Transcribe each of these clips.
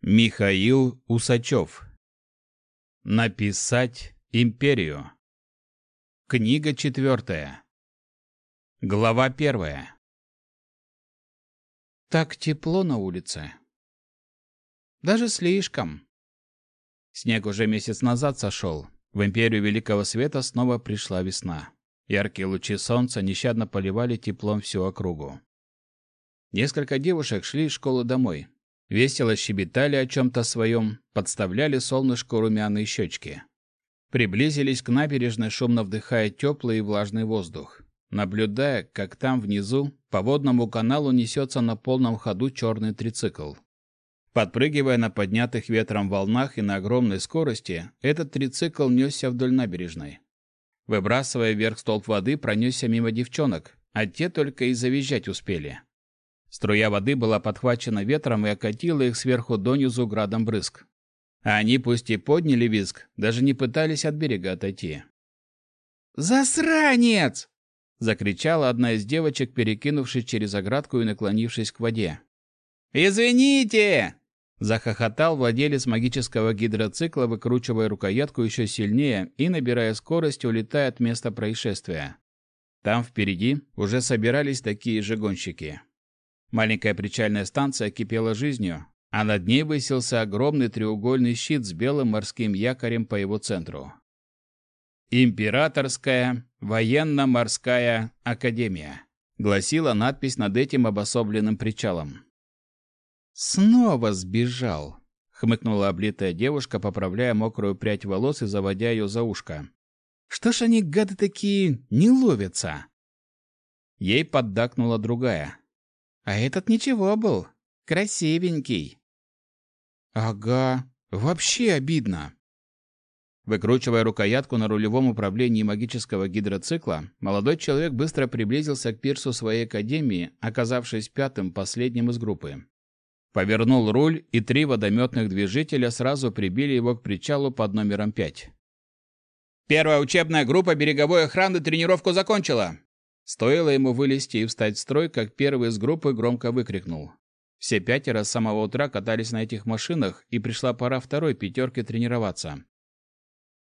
Михаил Усачев. Написать империю. Книга четвертая. Глава первая. Так тепло на улице. Даже слишком. Снег уже месяц назад сошел. В империю Великого Света снова пришла весна. Яркие лучи солнца нещадно поливали теплом всю округу. Несколько девушек шли из школы домой, Весело щебетали о чем-то своем, подставляли солнышку румяные щечки. Приблизились к набережной, шумно вдыхая теплый и влажный воздух, наблюдая, как там внизу по водному каналу несется на полном ходу черный трицикл. Подпрыгивая на поднятых ветром волнах и на огромной скорости, этот трицикл несся вдоль набережной. Выбрасывая вверх столб воды, пронесся мимо девчонок, а те только и завизжать успели. Струя воды была подхвачена ветром и окатила их сверху донизу градом брызг. А они, пусть и подняли визг, даже не пытались от берега отойти. «Засранец!» — закричала одна из девочек, перекинувшись через оградку и наклонившись к воде. «Извините!» — захохотал владелец магического гидроцикла, выкручивая рукоятку еще сильнее и, набирая скорость, улетая от места происшествия. Там впереди уже собирались такие же гонщики. Маленькая причальная станция кипела жизнью, а над ней высился огромный треугольный щит с белым морским якорем по его центру. «Императорская военно-морская академия», гласила надпись над этим обособленным причалом. «Снова сбежал», — хмыкнула облитая девушка, поправляя мокрую прядь волос и заводя ее за ушко. «Что ж они, гады такие, не ловятся?» Ей поддакнула другая. А этот ничего был. Красивенький. Ага, вообще обидно. Выкручивая рукоятку на рулевом управлении магического гидроцикла, молодой человек быстро приблизился к пирсу своей академии, оказавшись пятым, последним из группы. Повернул руль, и три водометных движителя сразу прибили его к причалу под номером пять. «Первая учебная группа береговой охраны тренировку закончила!» Стоило ему вылезти и встать в строй, как первый из группы громко выкрикнул. Все пятеро с самого утра катались на этих машинах, и пришла пора второй пятерке тренироваться.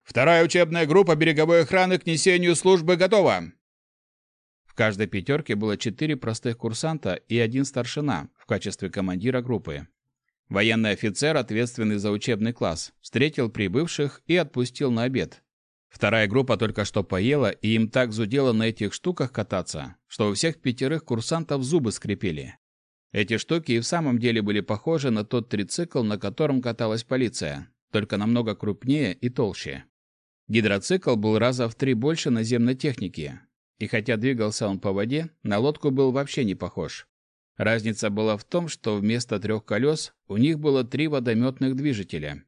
«Вторая учебная группа береговой охраны к несению службы готова!» В каждой пятерке было четыре простых курсанта и один старшина в качестве командира группы. Военный офицер, ответственный за учебный класс, встретил прибывших и отпустил на обед, Вторая группа только что поела, и им так зудело на этих штуках кататься, что у всех пятерых курсантов зубы скрипели. Эти штуки и в самом деле были похожи на тот трицикл, на котором каталась полиция, только намного крупнее и толще. Гидроцикл был раза в три больше наземной техники, и хотя двигался он по воде, на лодку был вообще не похож. Разница была в том, что вместо трех колес у них было три водометных движителя,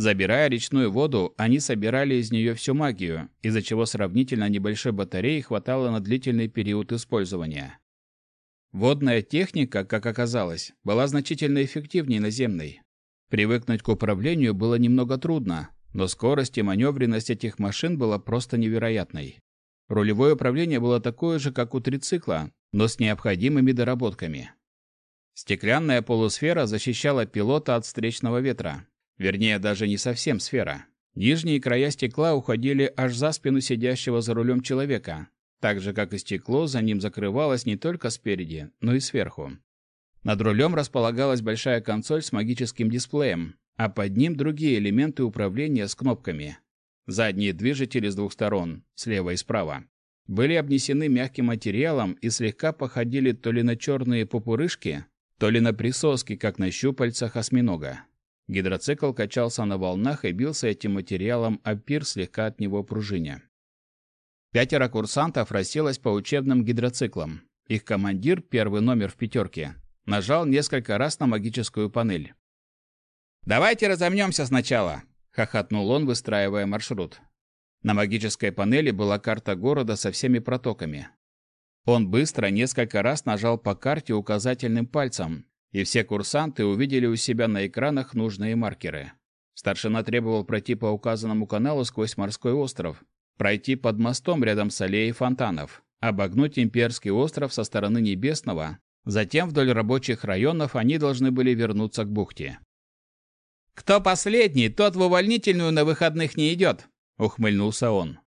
Забирая речную воду, они собирали из нее всю магию, из-за чего сравнительно небольшой батареи хватало на длительный период использования. Водная техника, как оказалось, была значительно эффективнее наземной. Привыкнуть к управлению было немного трудно, но скорость и маневренность этих машин была просто невероятной. Рулевое управление было такое же, как у трицикла, но с необходимыми доработками. Стеклянная полусфера защищала пилота от встречного ветра, Вернее, даже не совсем сфера. Нижние края стекла уходили аж за спину сидящего за рулем человека, так же, как и стекло за ним закрывалось не только спереди, но и сверху. Над рулем располагалась большая консоль с магическим дисплеем, а под ним другие элементы управления с кнопками. Задние движители с двух сторон, слева и справа, были обнесены мягким материалом и слегка походили то ли на черные пупырышки, то ли на присоски, как на щупальцах осьминога. Гидроцикл качался на волнах и бился этим материалом, а пир слегка от него пружиня. Пятеро курсантов расселось по учебным гидроциклам. Их командир, первый номер в пятерке, нажал несколько раз на магическую панель. «Давайте разомнемся сначала!» — хохотнул он, выстраивая маршрут. На магической панели была карта города со всеми протоками. Он быстро несколько раз нажал по карте указательным пальцем, и все курсанты увидели у себя на экранах нужные маркеры. Старшина требовал пройти по указанному каналу сквозь морской остров, пройти под мостом рядом с аллеей фонтанов, обогнуть Имперский остров со стороны Небесного, затем вдоль рабочих районов они должны были вернуться к бухте. «Кто последний, тот в увольнительную на выходных не идет», — ухмыльнулся он.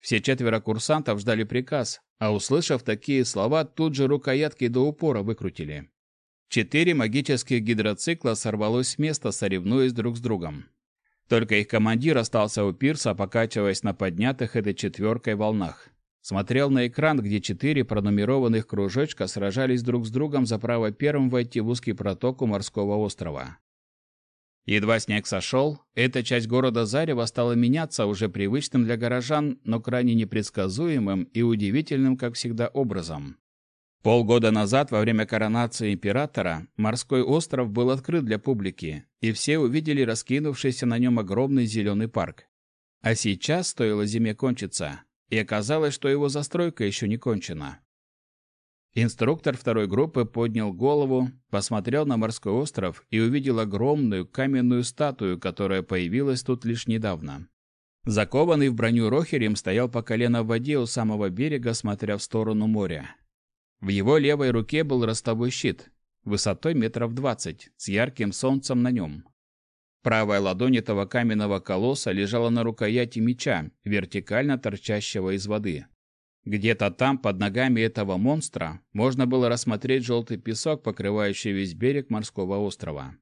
Все четверо курсантов ждали приказ, а услышав такие слова, тут же рукоятки до упора выкрутили. Четыре магических гидроцикла сорвалось с места, соревнуясь друг с другом. Только их командир остался у пирса, покачиваясь на поднятых этой четверкой волнах. Смотрел на экран, где четыре пронумерованных кружочка сражались друг с другом за право первым войти в узкий проток у морского острова. Едва снег сошел, эта часть города Зарева стала меняться уже привычным для горожан, но крайне непредсказуемым и удивительным, как всегда, образом. Полгода назад, во время коронации императора, морской остров был открыт для публики, и все увидели раскинувшийся на нем огромный зеленый парк. А сейчас, стоило зиме кончиться, и оказалось, что его застройка еще не кончена. Инструктор второй группы поднял голову, посмотрел на морской остров и увидел огромную каменную статую, которая появилась тут лишь недавно. Закованный в броню Рохерем стоял по колено в воде у самого берега, смотря в сторону моря. В его левой руке был ростовой щит, высотой метров двадцать, с ярким солнцем на нем. Правая ладонь этого каменного колосса лежала на рукояти меча, вертикально торчащего из воды. Где-то там, под ногами этого монстра, можно было рассмотреть желтый песок, покрывающий весь берег морского острова.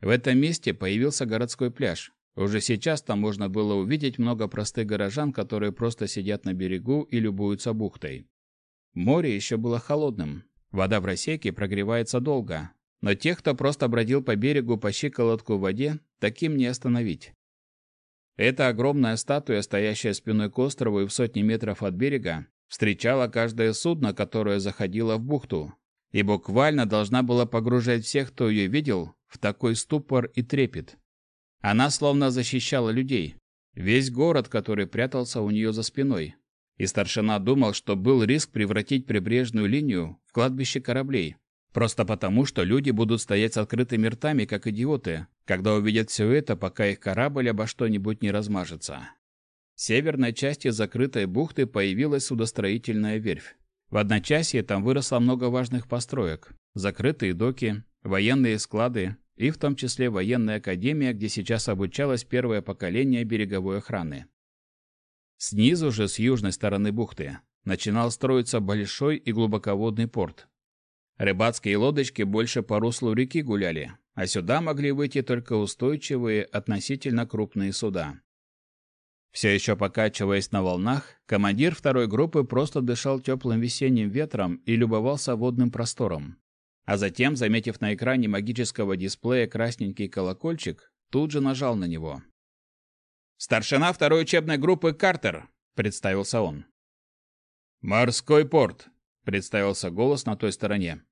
В этом месте появился городской пляж. Уже сейчас там можно было увидеть много простых горожан, которые просто сидят на берегу и любуются бухтой. Море еще было холодным. Вода в рассеке прогревается долго. Но тех, кто просто бродил по берегу по щиколотку в воде, таким не остановить. Эта огромная статуя, стоящая спиной к острову и в сотни метров от берега, встречала каждое судно, которое заходило в бухту, и буквально должна была погружать всех, кто ее видел, в такой ступор и трепет. Она словно защищала людей, весь город, который прятался у нее за спиной. И старшина думал, что был риск превратить прибрежную линию в кладбище кораблей, Просто потому, что люди будут стоять с открытыми ртами, как идиоты, когда увидят все это, пока их корабль обо что-нибудь не размажется. В северной части закрытой бухты появилась судостроительная верфь. В одночасье там выросло много важных построек. Закрытые доки, военные склады и в том числе военная академия, где сейчас обучалось первое поколение береговой охраны. Снизу же, с южной стороны бухты, начинал строиться большой и глубоководный порт, Рыбацкие лодочки больше по руслу реки гуляли, а сюда могли выйти только устойчивые, относительно крупные суда. Все еще покачиваясь на волнах, командир второй группы просто дышал теплым весенним ветром и любовался водным простором. А затем, заметив на экране магического дисплея красненький колокольчик, тут же нажал на него. «Старшина второй учебной группы Картер», — представился он. «Морской порт», — представился голос на той стороне.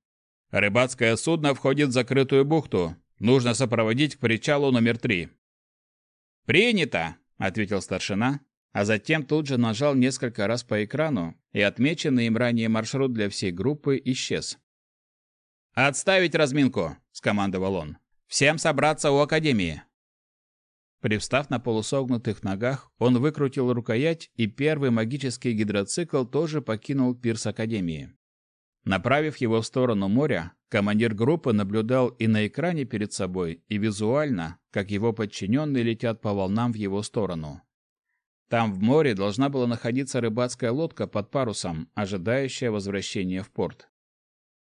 Рыбацкое судно входит в закрытую бухту. Нужно сопроводить к причалу номер три». «Принято!» — ответил старшина, а затем тут же нажал несколько раз по экрану, и отмеченный им ранее маршрут для всей группы исчез. «Отставить разминку!» — скомандовал он. «Всем собраться у Академии!» Привстав на полусогнутых ногах, он выкрутил рукоять, и первый магический гидроцикл тоже покинул пирс Академии. Направив его в сторону моря, командир группы наблюдал и на экране перед собой, и визуально, как его подчиненные летят по волнам в его сторону. Там в море должна была находиться рыбацкая лодка под парусом, ожидающая возвращения в порт.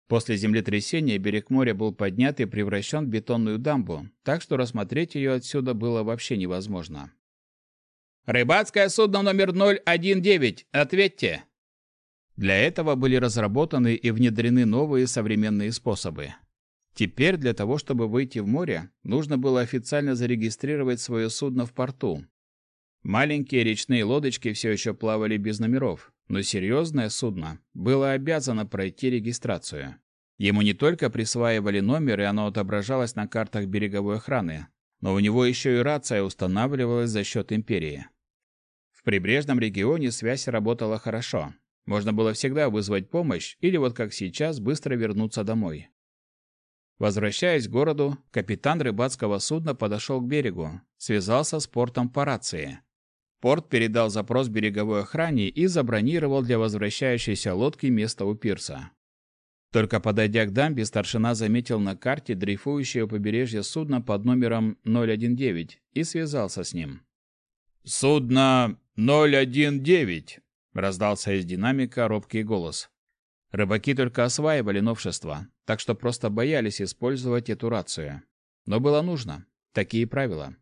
После землетрясения берег моря был поднят и превращен в бетонную дамбу, так что рассмотреть ее отсюда было вообще невозможно. «Рыбацкое судно номер 019, ответьте!» Для этого были разработаны и внедрены новые современные способы. Теперь для того, чтобы выйти в море, нужно было официально зарегистрировать свое судно в порту. Маленькие речные лодочки все еще плавали без номеров, но серьезное судно было обязано пройти регистрацию. Ему не только присваивали номер, и оно отображалось на картах береговой охраны, но у него еще и рация устанавливалась за счет империи. В прибрежном регионе связь работала хорошо, можно было всегда вызвать помощь или вот как сейчас быстро вернуться домой. Возвращаясь к городу, капитан рыбацкого судна подошел к берегу, связался с портом по рации. Порт передал запрос береговой охране и забронировал для возвращающейся лодки место у пирса. Только подойдя к дамбе, старшина заметил на карте дрейфующее у побережья судно под номером 019 и связался с ним. «Судно 019!» — раздался из динамика робкий голос. Рыбаки только осваивали новшества, так что просто боялись использовать эту рацию. Но было нужно. Такие правила.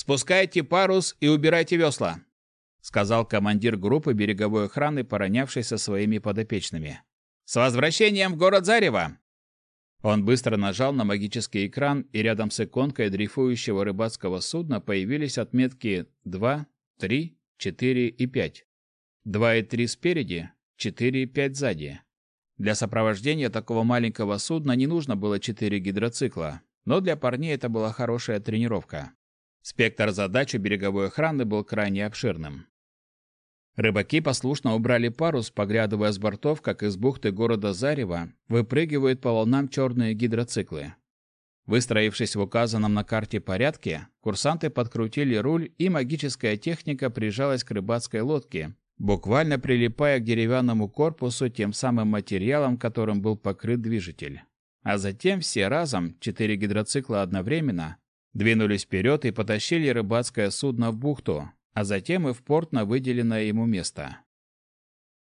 «Спускайте парус и убирайте весла», — сказал командир группы береговой охраны, поронявший со своими подопечными. «С возвращением в город Зарево!» Он быстро нажал на магический экран, и рядом с иконкой дрейфующего рыбацкого судна появились отметки 2, 3, 4 и 5. 2 и 3 спереди, 4 и 5 сзади. Для сопровождения такого маленького судна не нужно было 4 гидроцикла, но для парней это была хорошая тренировка. Спектр задач у береговой охраны был крайне обширным. Рыбаки послушно убрали парус, поглядывая с бортов, как из бухты города Зарево выпрыгивают по волнам черные гидроциклы. Выстроившись в указанном на карте порядке, курсанты подкрутили руль, и магическая техника прижалась к рыбацкой лодке, буквально прилипая к деревянному корпусу тем самым материалом, которым был покрыт движитель. А затем все разом, четыре гидроцикла одновременно, двинулись вперед и потащили рыбацкое судно в бухту, а затем и в порт на выделенное ему место.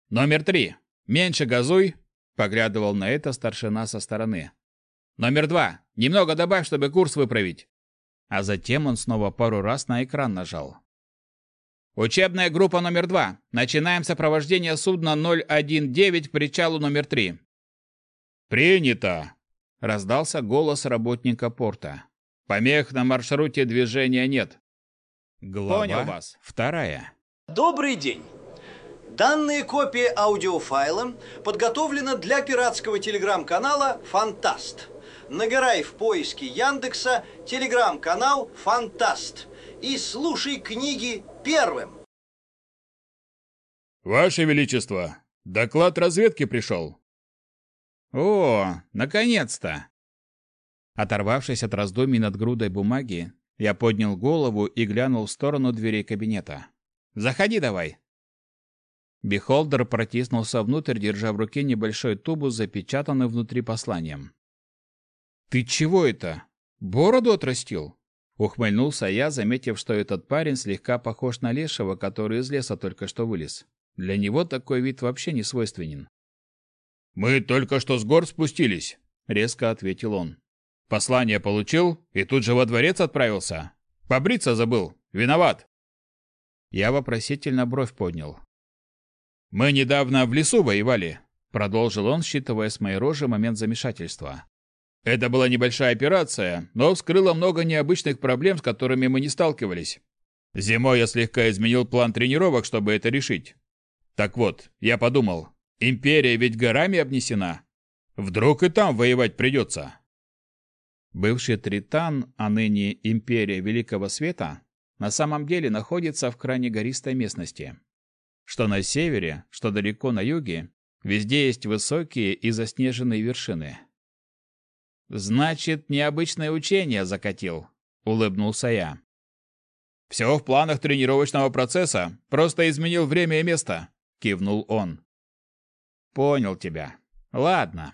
«Номер три! Меньше газуй!» — поглядывал на это старшина со стороны. «Номер два! Немного добавь, чтобы курс выправить!» А затем он снова пару раз на экран нажал. «Учебная группа номер два. Начинаем сопровождение судна 019 к причалу номер три». «Принято!» — раздался голос работника порта. Помех на маршруте движения нет. Глава Понял вас. Вторая. Добрый день. Данная копия аудиофайла подготовлена для пиратского телеграм-канала «Фантаст». Нагорай в поиске Яндекса телеграм-канал «Фантаст» и слушай книги первым. Ваше Величество, доклад разведки пришел. О, наконец-то! Оторвавшись от раздумий над грудой бумаги, я поднял голову и глянул в сторону дверей кабинета. «Заходи давай!» Бихолдер протиснулся внутрь, держа в руке небольшой тубус, с запечатанным внутри посланием. «Ты чего это? Бороду отрастил?» Ухмыльнулся я, заметив, что этот парень слегка похож на лешего, который из леса только что вылез. Для него такой вид вообще не свойственен. «Мы только что с гор спустились», — резко ответил он. Послание получил и тут же во дворец отправился. Побриться забыл. Виноват. Я вопросительно бровь поднял. Мы недавно в лесу воевали, продолжил он, считывая с моей рожи момент замешательства. Это была небольшая операция, но вскрыла много необычных проблем, с которыми мы не сталкивались. Зимой я слегка изменил план тренировок, чтобы это решить. Так вот, я подумал, империя ведь горами обнесена. Вдруг и там воевать придется. Бывший Тритан, а ныне Империя Великого Света, на самом деле находится в крайне гористой местности. Что на севере, что далеко на юге, везде есть высокие и заснеженные вершины. «Значит, необычное учение закатил», — улыбнулся я. «Все в планах тренировочного процесса, просто изменил время и место», — кивнул он. «Понял тебя. Ладно.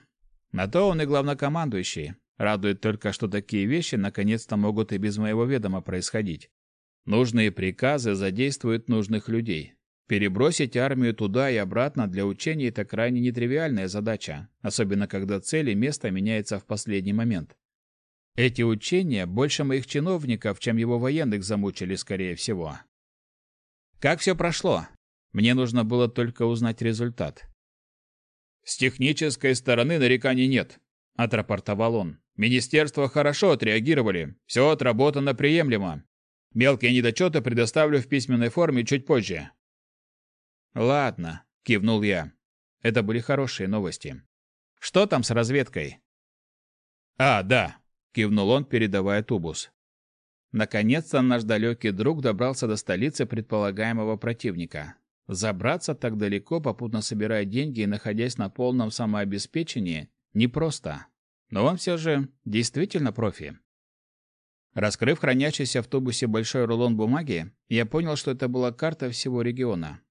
На то он и главнокомандующий. Радует только, что такие вещи наконец-то могут и без моего ведома происходить. Нужные приказы задействуют нужных людей. Перебросить армию туда и обратно для учений – это крайне нетривиальная задача, особенно когда цель и место меняются в последний момент. Эти учения больше моих чиновников, чем его военных замучили, скорее всего. Как все прошло? Мне нужно было только узнать результат. «С технической стороны нареканий нет», – отрапортовал он. Министерство хорошо отреагировали. Все отработано приемлемо. Мелкие недочеты предоставлю в письменной форме чуть позже. Ладно, кивнул я. Это были хорошие новости. Что там с разведкой? А, да, кивнул он, передавая тубус. Наконец-то наш далекий друг добрался до столицы предполагаемого противника. Забраться так далеко, попутно собирая деньги и находясь на полном самообеспечении, непросто но он все же действительно профи. Раскрыв хранящийся в тубусе большой рулон бумаги, я понял, что это была карта всего региона.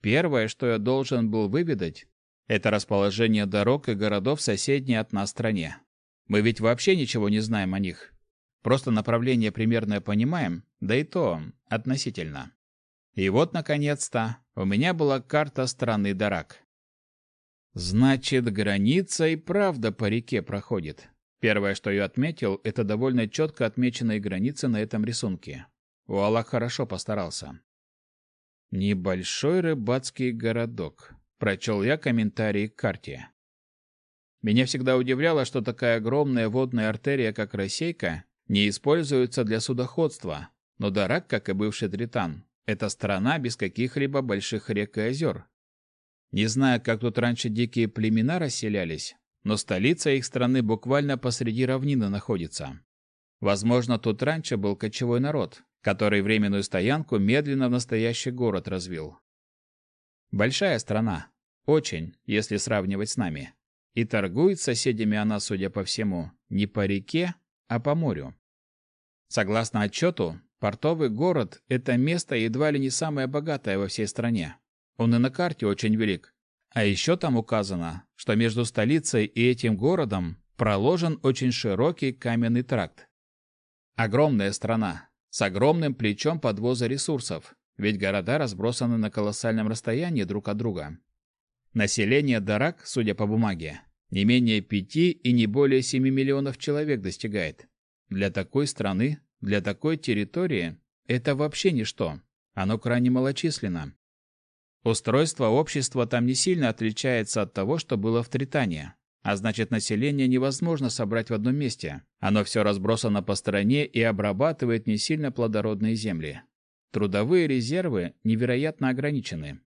Первое, что я должен был выведать, Это расположение дорог и городов соседней от нас стране. Мы ведь вообще ничего не знаем о них. Просто направление примерное понимаем, да и то относительно. И вот, наконец-то, у меня была карта страны Дарак. Значит, граница и правда по реке проходит. Первое, что я отметил, это довольно четко отмеченные границы на этом рисунке. У Аллах хорошо постарался. Небольшой рыбацкий городок. Прочел я комментарии к карте. Меня всегда удивляло, что такая огромная водная артерия, как Росейка, не используется для судоходства, но Дарак, как и бывший Тритан, это страна без каких-либо больших рек и озер. Не знаю, как тут раньше дикие племена расселялись, но столица их страны буквально посреди равнины находится. Возможно, тут раньше был кочевой народ, который временную стоянку медленно в настоящий город развил. Большая страна. Очень, если сравнивать с нами. И торгует с соседями она, судя по всему, не по реке, а по морю. Согласно отчету, портовый город – это место едва ли не самое богатое во всей стране. Он и на карте очень велик. А еще там указано, что между столицей и этим городом проложен очень широкий каменный тракт. Огромная страна, с огромным плечом подвоза ресурсов, ведь города разбросаны на колоссальном расстоянии друг от друга. Население Дарак, судя по бумаге, не менее пяти и не более семи миллионов человек достигает. Для такой страны, для такой территории это вообще ничто. Оно крайне малочисленно. Устройство общества там не сильно отличается от того, что было в Тритане. А значит, население невозможно собрать в одном месте. Оно все разбросано по стране и обрабатывает не сильно плодородные земли. Трудовые резервы невероятно ограничены.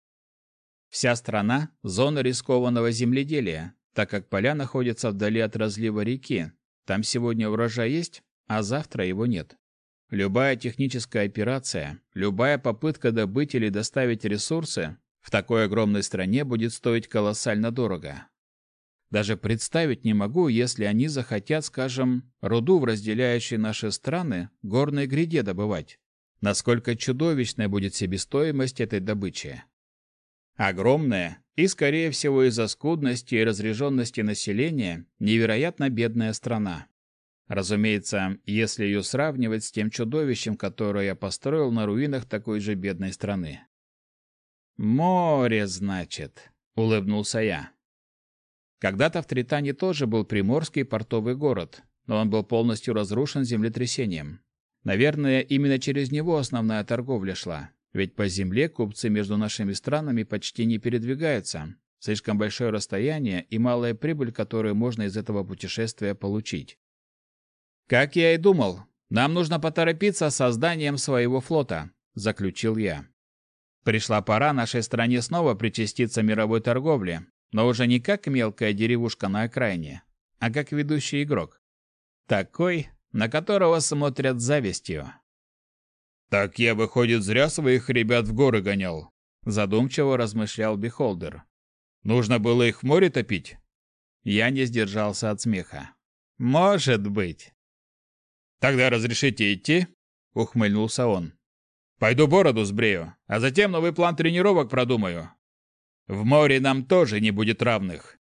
Вся страна – зона рискованного земледелия, так как поля находятся вдали от разлива реки. Там сегодня урожай есть, а завтра его нет. Любая техническая операция, любая попытка добыть или доставить ресурсы в такой огромной стране будет стоить колоссально дорого. Даже представить не могу, если они захотят, скажем, руду в разделяющей наши страны горной гряде добывать. Насколько чудовищная будет себестоимость этой добычи. Огромная и, скорее всего, из-за скудности и разреженности населения, невероятно бедная страна. Разумеется, если ее сравнивать с тем чудовищем, которое я построил на руинах такой же бедной страны. «Море, значит», — улыбнулся я. Когда-то в Тритане тоже был приморский портовый город, но он был полностью разрушен землетрясением. Наверное, именно через него основная торговля шла. Ведь по земле купцы между нашими странами почти не передвигаются. Слишком большое расстояние и малая прибыль, которую можно из этого путешествия получить. Как я и думал, нам нужно поторопиться с созданием своего флота, заключил я. Пришла пора нашей стране снова причаститься мировой торговле, но уже не как мелкая деревушка на окраине, а как ведущий игрок. Такой, на которого смотрят завистью. «Так я, выходит, зря своих ребят в горы гонял», — задумчиво размышлял Бихолдер. «Нужно было их в море топить?» Я не сдержался от смеха. «Может быть». «Тогда разрешите идти?» — ухмыльнулся он. «Пойду бороду сбрею, а затем новый план тренировок продумаю. В море нам тоже не будет равных».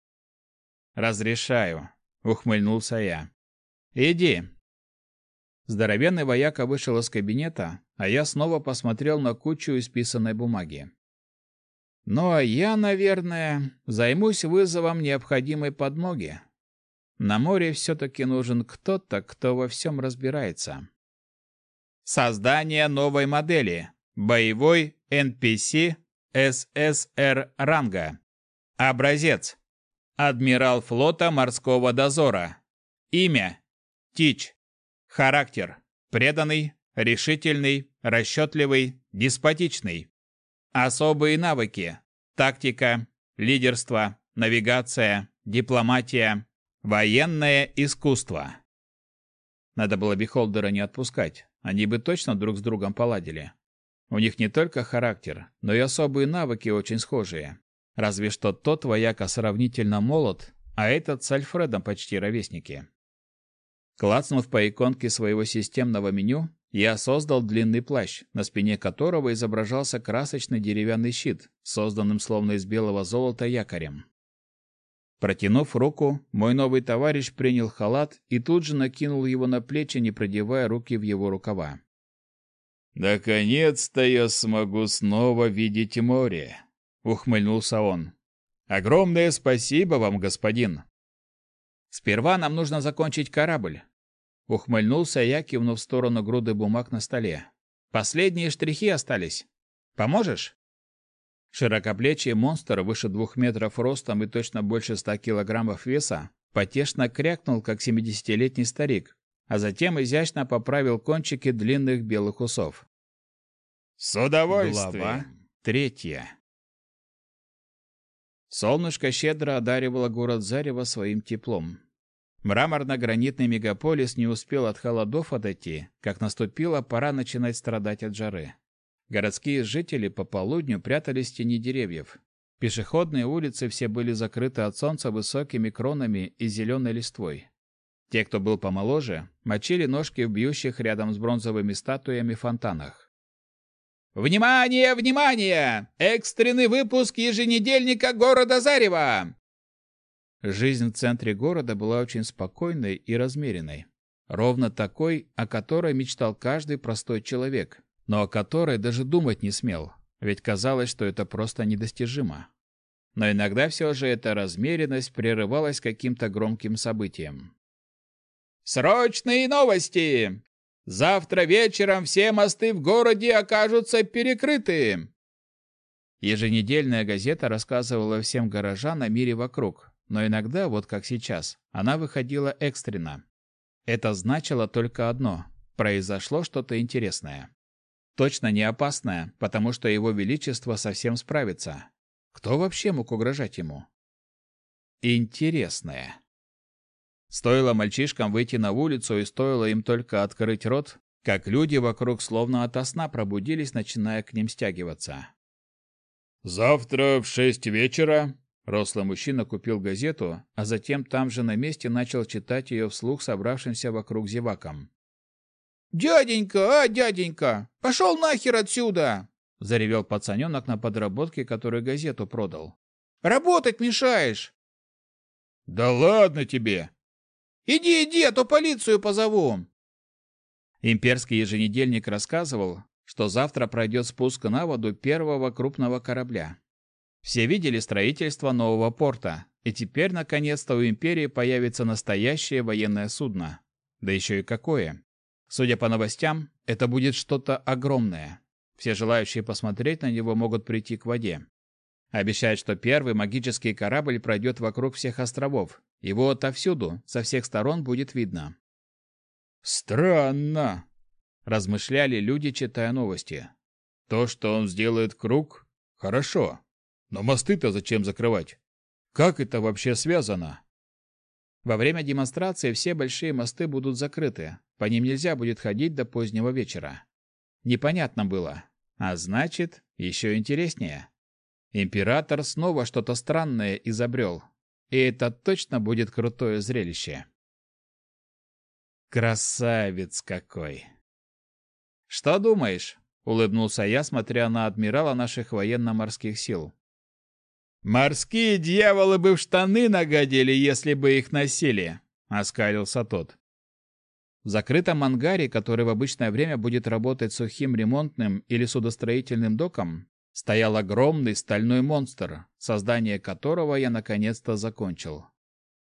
«Разрешаю», — ухмыльнулся я. «Иди, Здоровенный вояка вышел из кабинета, а я снова посмотрел на кучу исписанной бумаги. Ну а я, наверное, займусь вызовом необходимой подмоги. На море все-таки нужен кто-то, кто во всем разбирается. Создание новой модели. Боевой NPC ССР ранга. Образец. Адмирал флота морского дозора. Имя. Тич. Характер. Преданный, решительный, расчетливый, деспотичный. Особые навыки. Тактика, лидерство, навигация, дипломатия, военное искусство. Надо было Бихолдера не отпускать. Они бы точно друг с другом поладили. У них не только характер, но и особые навыки очень схожие. Разве что тот вояка сравнительно молод, а этот с Альфредом почти ровесники. Клацнув по иконке своего системного меню, я создал длинный плащ, на спине которого изображался красочный деревянный щит, с созданным словно из белого золота якорем. Протянув руку, мой новый товарищ принял халат и тут же накинул его на плечи, не продевая руки в его рукава. «Наконец-то я смогу снова видеть море», — ухмыльнулся он. «Огромное спасибо вам, господин». «Сперва нам нужно закончить корабль», — ухмыльнулся я, кивнув в сторону груды бумаг на столе. «Последние штрихи остались. Поможешь?» Широкоплечий монстр выше двух метров ростом и точно больше ста килограммов веса потешно крякнул, как семидесятилетний старик, а затем изящно поправил кончики длинных белых усов. «С удовольствием!» Глава третья Солнышко щедро одаривало город Зарево своим теплом. Мраморно-гранитный мегаполис не успел от холодов отойти, как наступила пора начинать страдать от жары. Городские жители по полудню прятались в тени деревьев. Пешеходные улицы все были закрыты от солнца высокими кронами и зеленой листвой. Те, кто был помоложе, мочили ножки в бьющих рядом с бронзовыми статуями фонтанах. «Внимание, внимание! Экстренный выпуск еженедельника города Зарева!» Жизнь в центре города была очень спокойной и размеренной. Ровно такой, о которой мечтал каждый простой человек, но о которой даже думать не смел, ведь казалось, что это просто недостижимо. Но иногда все же эта размеренность прерывалась каким-то громким событием. «Срочные новости! Завтра вечером все мосты в городе окажутся перекрыты!» Еженедельная газета рассказывала всем горожан о мире вокруг, но иногда, вот как сейчас, она выходила экстренно. Это значило только одно – произошло что-то интересное. Точно не опасная, потому что его величество совсем справится. Кто вообще мог угрожать ему? Интересное. Стоило мальчишкам выйти на улицу и стоило им только открыть рот, как люди вокруг словно ото сна пробудились, начиная к ним стягиваться. «Завтра в шесть вечера...» Рослый мужчина купил газету, а затем там же на месте начал читать ее вслух собравшимся вокруг зевакам. «Дяденька, а, дяденька, пошел нахер отсюда!» — заревел пацаненок на подработке, который газету продал. «Работать мешаешь!» «Да ладно тебе!» «Иди, иди, а то полицию позову!» Имперский еженедельник рассказывал, что завтра пройдет спуск на воду первого крупного корабля. Все видели строительство нового порта, и теперь наконец-то у империи появится настоящее военное судно. Да еще и какое! Судя по новостям, это будет что-то огромное. Все желающие посмотреть на него могут прийти к воде. Обещают, что первый магический корабль пройдет вокруг всех островов. Его отовсюду, со всех сторон будет видно. «Странно», — размышляли люди, читая новости. «То, что он сделает круг, хорошо. Но мосты-то зачем закрывать? Как это вообще связано?» Во время демонстрации все большие мосты будут закрыты, по ним нельзя будет ходить до позднего вечера. Непонятно было, а значит, еще интереснее. Император снова что-то странное изобрел, и это точно будет крутое зрелище. Красавец какой! Что думаешь? Улыбнулся я, смотря на адмирала наших военно-морских сил. «Морские дьяволы бы в штаны нагодили, если бы их носили», — оскалился тот. В закрытом ангаре, который в обычное время будет работать сухим ремонтным или судостроительным доком, стоял огромный стальной монстр, создание которого я наконец-то закончил.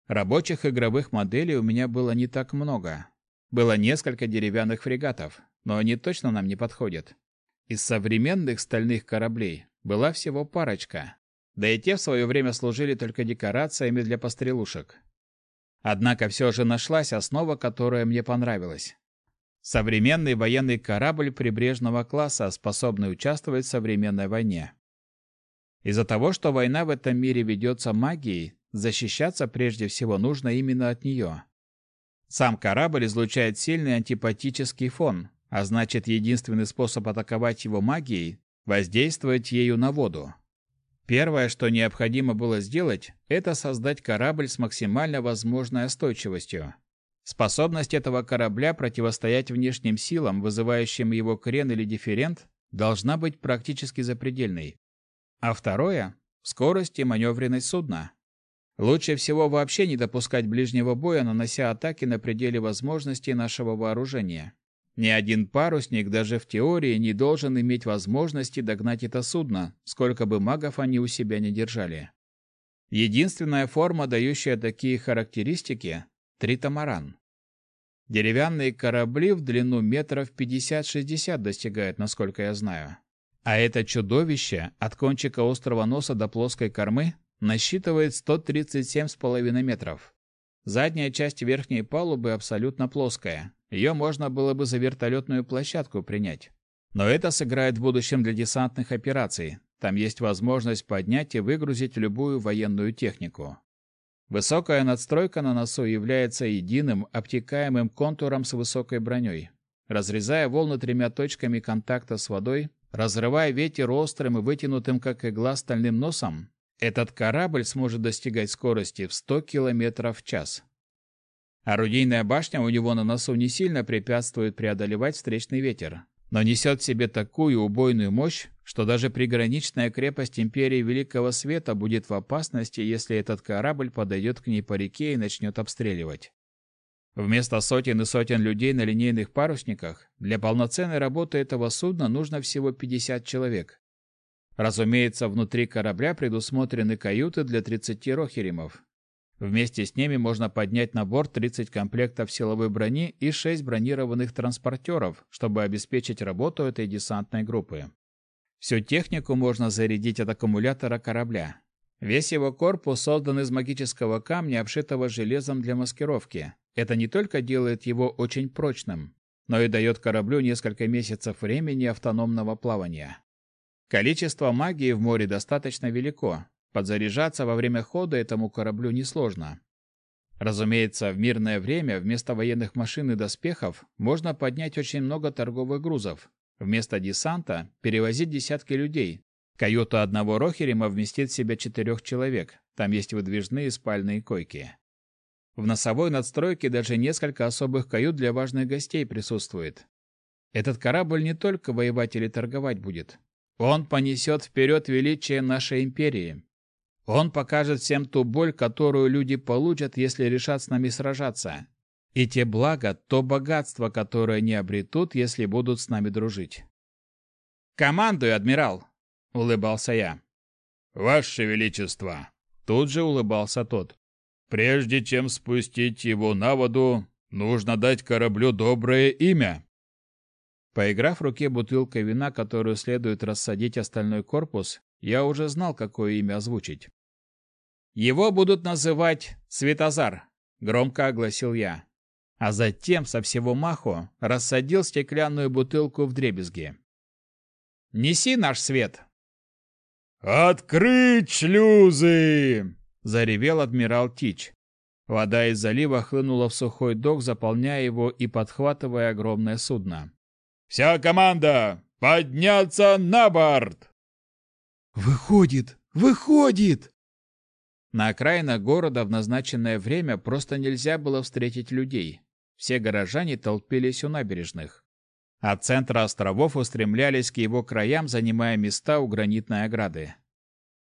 Рабочих игровых моделей у меня было не так много. Было несколько деревянных фрегатов, но они точно нам не подходят. Из современных стальных кораблей была всего парочка, да и те в свое время служили только декорациями для пострелушек. Однако все же нашлась основа, которая мне понравилась. Современный военный корабль прибрежного класса, способный участвовать в современной войне. Из-за того, что война в этом мире ведется магией, защищаться прежде всего нужно именно от нее. Сам корабль излучает сильный антипатический фон, а значит, единственный способ атаковать его магией – воздействовать ею на воду. Первое, что необходимо было сделать, это создать корабль с максимально возможной устойчивостью. Способность этого корабля противостоять внешним силам, вызывающим его крен или дифферент, должна быть практически запредельной. А второе – скорость и маневренность судна. Лучше всего вообще не допускать ближнего боя, нанося атаки на пределе возможностей нашего вооружения. Ни один парусник даже в теории не должен иметь возможности догнать это судно, сколько бы магов они у себя не держали. Единственная форма, дающая такие характеристики – тритамаран. Деревянные корабли в длину метров 50-60 достигают, насколько я знаю. А это чудовище от кончика острого носа до плоской кормы насчитывает 137,5 метров. Задняя часть верхней палубы абсолютно плоская. Ее можно было бы за вертолетную площадку принять. Но это сыграет в будущем для десантных операций. Там есть возможность поднять и выгрузить любую военную технику. Высокая надстройка на носу является единым обтекаемым контуром с высокой броней. Разрезая волны тремя точками контакта с водой, разрывая ветер острым и вытянутым как игла стальным носом, этот корабль сможет достигать скорости в 100 км в час. Орудийная башня у него на носу не сильно препятствует преодолевать встречный ветер, но несет в себе такую убойную мощь, что даже приграничная крепость Империи Великого Света будет в опасности, если этот корабль подойдет к ней по реке и начнет обстреливать. Вместо сотен и сотен людей на линейных парусниках для полноценной работы этого судна нужно всего 50 человек. Разумеется, внутри корабля предусмотрены каюты для 30 рохеримов. Вместе с ними можно поднять на борт 30 комплектов силовой брони и 6 бронированных транспортеров, чтобы обеспечить работу этой десантной группы. Всю технику можно зарядить от аккумулятора корабля. Весь его корпус создан из магического камня, обшитого железом для маскировки. Это не только делает его очень прочным, но и дает кораблю несколько месяцев времени автономного плавания. Количество магии в море достаточно велико. Подзаряжаться во время хода этому кораблю несложно. Разумеется, в мирное время вместо военных машин и доспехов можно поднять очень много торговых грузов. Вместо десанта перевозить десятки людей. Каюта одного Рохерима вместит в себя четырех человек. Там есть выдвижные спальные койки. В носовой надстройке даже несколько особых кают для важных гостей присутствует. Этот корабль не только воевать или торговать будет. Он понесет вперед величие нашей империи. Он покажет всем ту боль, которую люди получат, если решат с нами сражаться. И те блага, то богатство, которое они обретут, если будут с нами дружить. «Командуй, адмирал!» — улыбался я. «Ваше Величество!» — тут же улыбался тот. «Прежде чем спустить его на воду, нужно дать кораблю доброе имя». Поиграв в руке бутылкой вина, которую следует рассадить остальной корпус, я уже знал, какое имя озвучить. «Его будут называть Светозар», — громко огласил я. А затем со всего маху рассадил стеклянную бутылку в дребезги. «Неси наш свет!» «Открыть шлюзы!» — заревел адмирал Тич. Вода из залива хлынула в сухой док, заполняя его и подхватывая огромное судно. Вся команда! Подняться на борт!» «Выходит! Выходит!» На окраинах города в назначенное время просто нельзя было встретить людей. Все горожане толпились у набережных. От центра островов устремлялись к его краям, занимая места у гранитной ограды.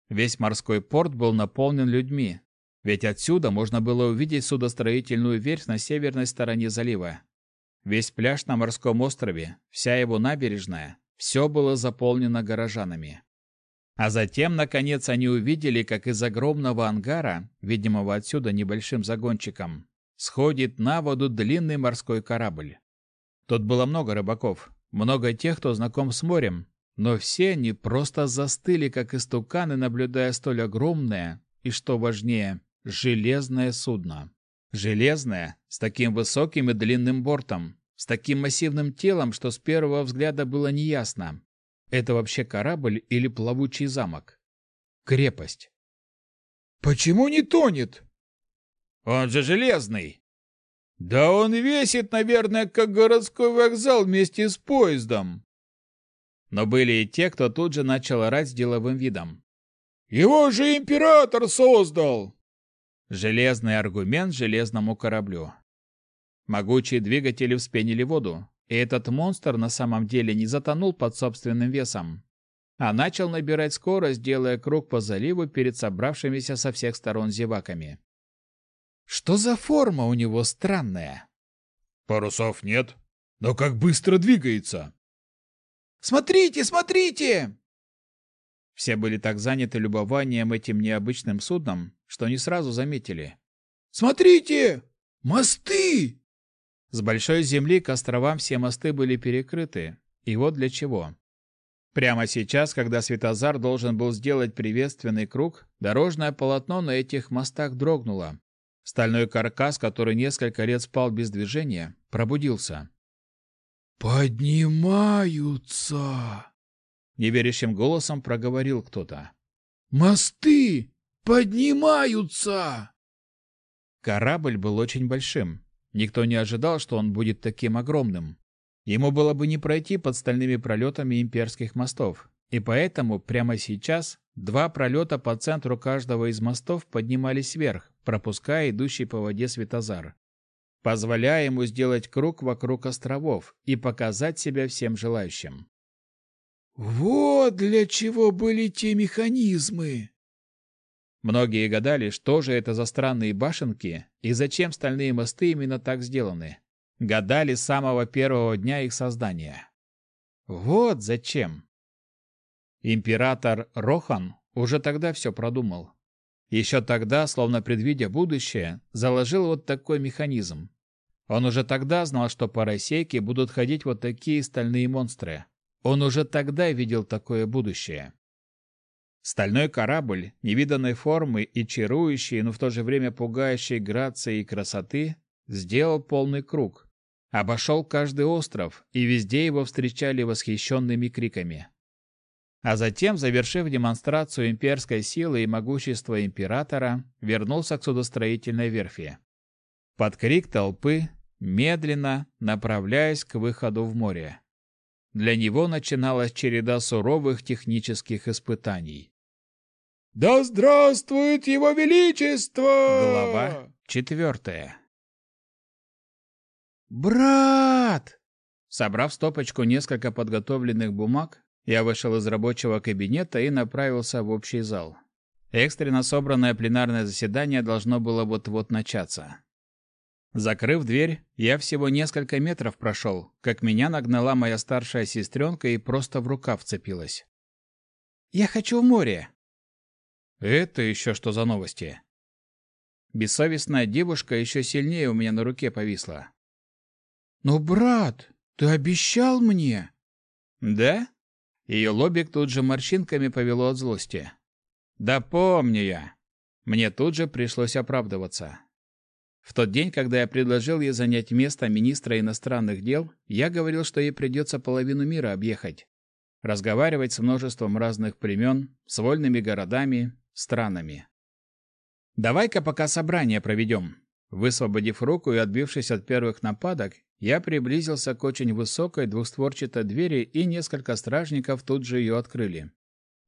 Весь морской порт был наполнен людьми, ведь отсюда можно было увидеть судостроительную верфь на северной стороне залива. Весь пляж на морском острове, вся его набережная, все было заполнено горожанами. А затем, наконец, они увидели, как из огромного ангара, видимого отсюда небольшим загончиком, сходит на воду длинный морской корабль. Тут было много рыбаков, много тех, кто знаком с морем, но все они просто застыли, как истуканы, наблюдая столь огромное и, что важнее, железное судно. Железная, с таким высоким и длинным бортом, с таким массивным телом, что с первого взгляда было неясно. Это вообще корабль или плавучий замок? Крепость. Почему не тонет? Он же железный. Да он весит, наверное, как городской вокзал вместе с поездом. Но были и те, кто тут же начал орать с деловым видом. Его же император создал! Железный аргумент железному кораблю. Могучие двигатели вспенили воду, и этот монстр на самом деле не затонул под собственным весом. а начал набирать скорость, делая круг по заливу перед собравшимися со всех сторон зеваками. Что за форма у него странная? Парусов нет, но как быстро двигается. Смотрите, смотрите! Все были так заняты любованием этим необычным судном, что не сразу заметили. Смотрите! Мосты! С большой земли к островам все мосты были перекрыты. И вот для чего. Прямо сейчас, когда Светозар должен был сделать приветственный круг, дорожное полотно на этих мостах дрогнуло. Стальной каркас, который несколько лет спал без движения, пробудился. «Поднимаются!» Неверящим голосом проговорил кто-то. «Мосты поднимаются!» Корабль был очень большим. Никто не ожидал, что он будет таким огромным. Ему было бы не пройти под стальными пролетами имперских мостов, и поэтому прямо сейчас два пролета по центру каждого из мостов поднимались вверх, пропуская идущий по воде Светозар, позволяя ему сделать круг вокруг островов и показать себя всем желающим. «Вот для чего были те механизмы!» Многие гадали, что же это за странные башенки и зачем стальные мосты именно так сделаны. Гадали с самого первого дня их создания. Вот зачем. Император Рохан уже тогда все продумал. Еще тогда, словно предвидя будущее, заложил вот такой механизм. Он уже тогда знал, что по Россейке будут ходить вот такие стальные монстры. Он уже тогда видел такое будущее. Стальной корабль, невиданной формы и чарующий, но в то же время пугающий грацией и красоты, сделал полный круг. Обошел каждый остров, и везде его встречали восхищенными криками. А затем, завершив демонстрацию имперской силы и могущества императора, вернулся к судостроительной верфи. Под крик толпы, медленно направляясь к выходу в море. Для него начиналась череда суровых технических испытаний. «Да здравствует его величество!» Глава четвертая. «Брат!» Собрав стопочку несколько подготовленных бумаг, я вышел из рабочего кабинета и направился в общий зал. Экстренно собранное пленарное заседание должно было вот-вот начаться. Закрыв дверь, я всего несколько метров прошел, как меня нагнала моя старшая сестренка и просто в рукав вцепилась. «Я хочу в море!» Это еще что за новости? Бессовестная девушка еще сильнее у меня на руке повисла. «Но, брат, ты обещал мне!» «Да?» Ее лобик тут же морщинками повело от злости. «Да помню я!» Мне тут же пришлось оправдываться. В тот день, когда я предложил ей занять место министра иностранных дел, я говорил, что ей придется половину мира объехать. Разговаривать с множеством разных племен, с вольными городами, странами. Давай-ка пока собрание проведем. Высвободив руку и отбившись от первых нападок, я приблизился к очень высокой двустворчатой двери, и несколько стражников тут же ее открыли.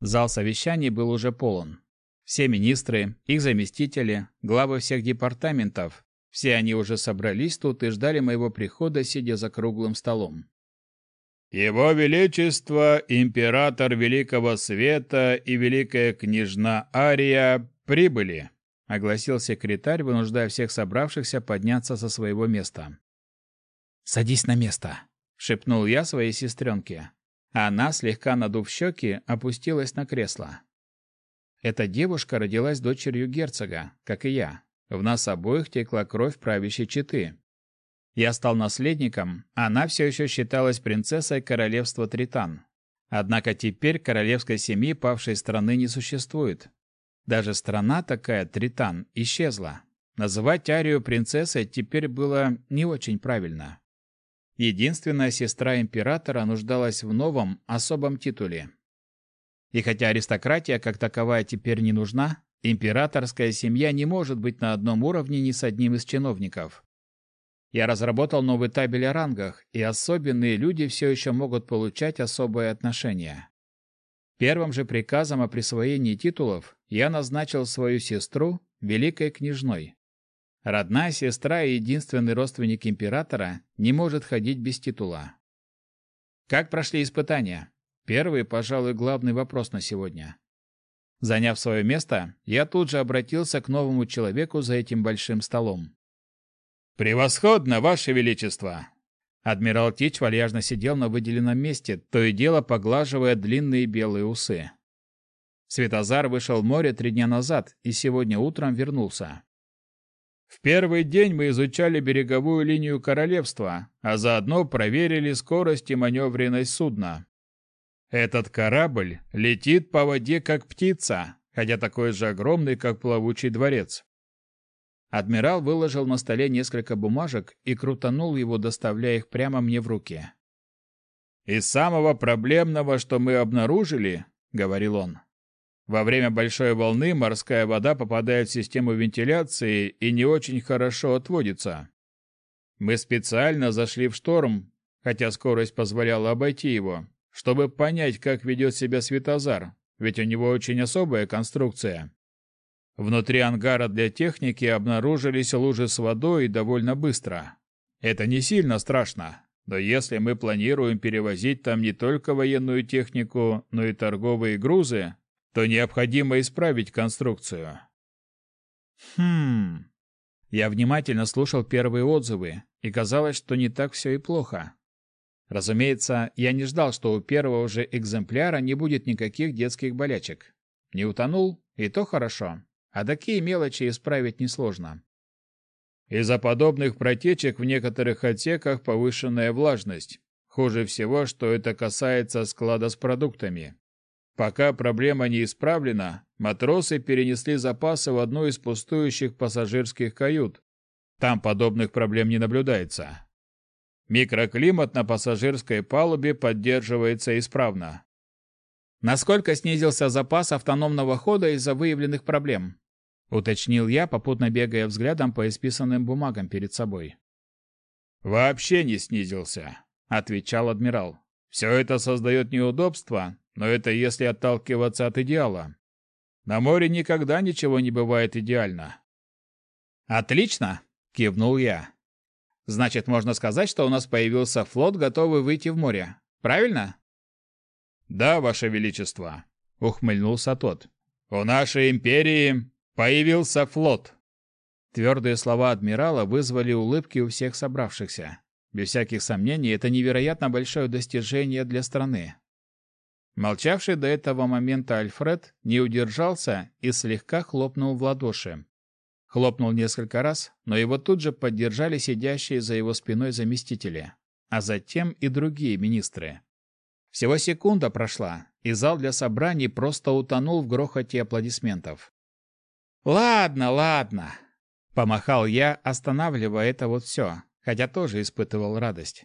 Зал совещаний был уже полон. Все министры, их заместители, главы всех департаментов, все они уже собрались тут и ждали моего прихода, сидя за круглым столом. Его Величество, император Великого Света и Великая Княжна Ария прибыли, огласил секретарь, вынуждая всех собравшихся подняться со своего места. «Садись на место», — шепнул я своей сестренке. Она, слегка надув щеки, опустилась на кресло. Эта девушка родилась дочерью герцога, как и я. В нас обоих текла кровь правящей четы. Я стал наследником, она все еще считалась принцессой королевства Тритан. Однако теперь королевской семьи павшей страны не существует. Даже страна такая, Тритан, исчезла. Называть Арию принцессой теперь было не очень правильно. Единственная сестра императора нуждалась в новом, особом титуле. И хотя аристократия как таковая теперь не нужна, императорская семья не может быть на одном уровне ни с одним из чиновников. Я разработал новый табель о рангах, и особенные люди все еще могут получать особое отношение. Первым же приказом о присвоении титулов я назначил свою сестру великой княжной. Родная сестра и единственный родственник императора не может ходить без титула. Как прошли испытания? Первый, пожалуй, главный вопрос на сегодня. Заняв свое место, я тут же обратился к новому человеку за этим большим столом. «Превосходно, Ваше Величество!» Адмирал Тич вальяжно сидел на выделенном месте, то и дело поглаживая длинные белые усы. Светозар вышел в море три дня назад и сегодня утром вернулся. В первый день мы изучали береговую линию королевства, а заодно проверили скорость и маневренность судна. Этот корабль летит по воде как птица, хотя такой же огромный, как плавучий дворец. Адмирал выложил на столе несколько бумажек и крутанул его, доставляя их прямо мне в руки. «Из самого проблемного, что мы обнаружили, — говорил он, — во время большой волны морская вода попадает в систему вентиляции и не очень хорошо отводится. Мы специально зашли в шторм, хотя скорость позволяла обойти его, чтобы понять, как ведет себя Светозар, ведь у него очень особая конструкция. Внутри ангара для техники обнаружились лужи с водой довольно быстро. Это не сильно страшно, но если мы планируем перевозить там не только военную технику, но и торговые грузы, то необходимо исправить конструкцию. Хм. Я внимательно слушал первые отзывы, и казалось, что не так все и плохо. Разумеется, я не ждал, что у первого же экземпляра не будет никаких детских болячек. Не утонул, и то хорошо. А такие мелочи исправить несложно. Из-за подобных протечек в некоторых отсеках повышенная влажность. Хуже всего, что это касается склада с продуктами. Пока проблема не исправлена, матросы перенесли запасы в одну из пустующих пассажирских кают. Там подобных проблем не наблюдается. Микроклимат на пассажирской палубе поддерживается исправно. Насколько снизился запас автономного хода из-за выявленных проблем? Уточнил я, попутно бегая взглядом по исписанным бумагам перед собой. «Вообще не снизился», — отвечал адмирал. «Все это создает неудобства, но это если отталкиваться от идеала. На море никогда ничего не бывает идеально». «Отлично!» — кивнул я. Значит, можно сказать, что у нас появился флот, готовый выйти в море. Правильно? Да, ваше величество, ухмыльнулся тот. У нашей империи появился флот. Твердые слова адмирала вызвали улыбки у всех собравшихся. Без всяких сомнений, это невероятно большое достижение для страны. Молчавший до этого момента Альфред не удержался и слегка хлопнул в ладоши. Хлопнул несколько раз, но его тут же поддержали сидящие за его спиной заместители, а затем и другие министры. Всего секунда прошла, и зал для собраний просто утонул в грохоте аплодисментов. «Ладно, ладно», — помахал я, останавливая это вот все, хотя тоже испытывал радость.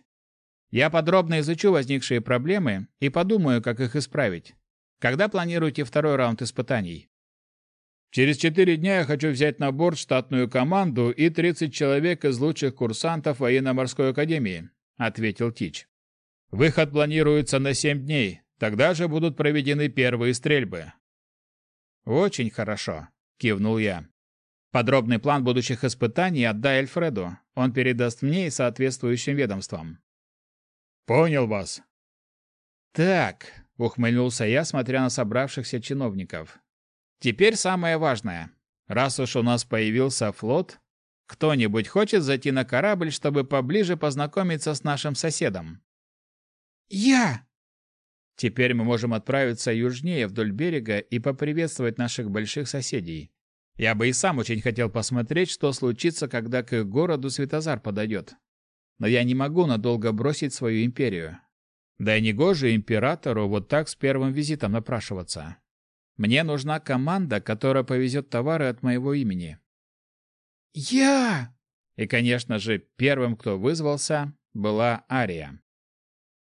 «Я подробно изучу возникшие проблемы и подумаю, как их исправить. Когда планируете второй раунд испытаний?» Через четыре дня я хочу взять на борт штатную команду и 30 человек из лучших курсантов военно-морской академии, ответил Тич. Выход планируется на семь дней. Тогда же будут проведены первые стрельбы. Очень хорошо, кивнул я. Подробный план будущих испытаний отдай Альфреду. Он передаст мне и соответствующим ведомствам. Понял вас. Так, ухмыльнулся я, смотря на собравшихся чиновников. Теперь самое важное. Раз уж у нас появился флот, кто-нибудь хочет зайти на корабль, чтобы поближе познакомиться с нашим соседом? Я! Теперь мы можем отправиться южнее вдоль берега и поприветствовать наших больших соседей. Я бы и сам очень хотел посмотреть, что случится, когда к их городу Светозар подойдет. Но я не могу надолго бросить свою империю. Да и не гоже императору вот так с первым визитом напрашиваться. Мне нужна команда, которая повезет товары от моего имени. Я! И, конечно же, первым, кто вызвался, была Ария.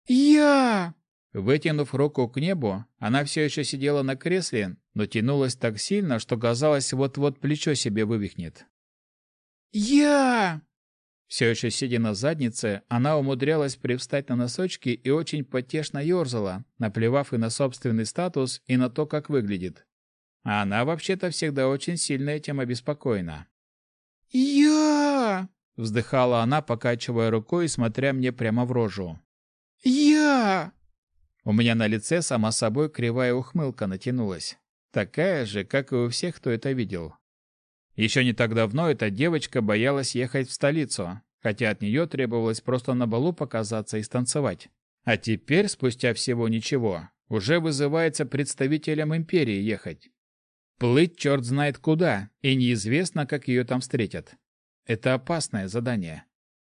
Я! Вытянув руку к небу, она все еще сидела на кресле, но тянулась так сильно, что казалось, вот-вот плечо себе вывихнет. «Я!» Все еще сидя на заднице, она умудрялась привстать на носочки и очень потешно ерзала, наплевав и на собственный статус, и на то, как выглядит. А она вообще-то всегда очень сильно этим обеспокоена. «Я!» — вздыхала она, покачивая рукой и смотря мне прямо в рожу. «Я!» У меня на лице сама собой кривая ухмылка натянулась. Такая же, как и у всех, кто это видел. Еще не так давно эта девочка боялась ехать в столицу, хотя от нее требовалось просто на балу показаться и станцевать. А теперь, спустя всего ничего, уже вызывается представителям империи ехать. Плыть черт знает куда, и неизвестно, как ее там встретят. Это опасное задание.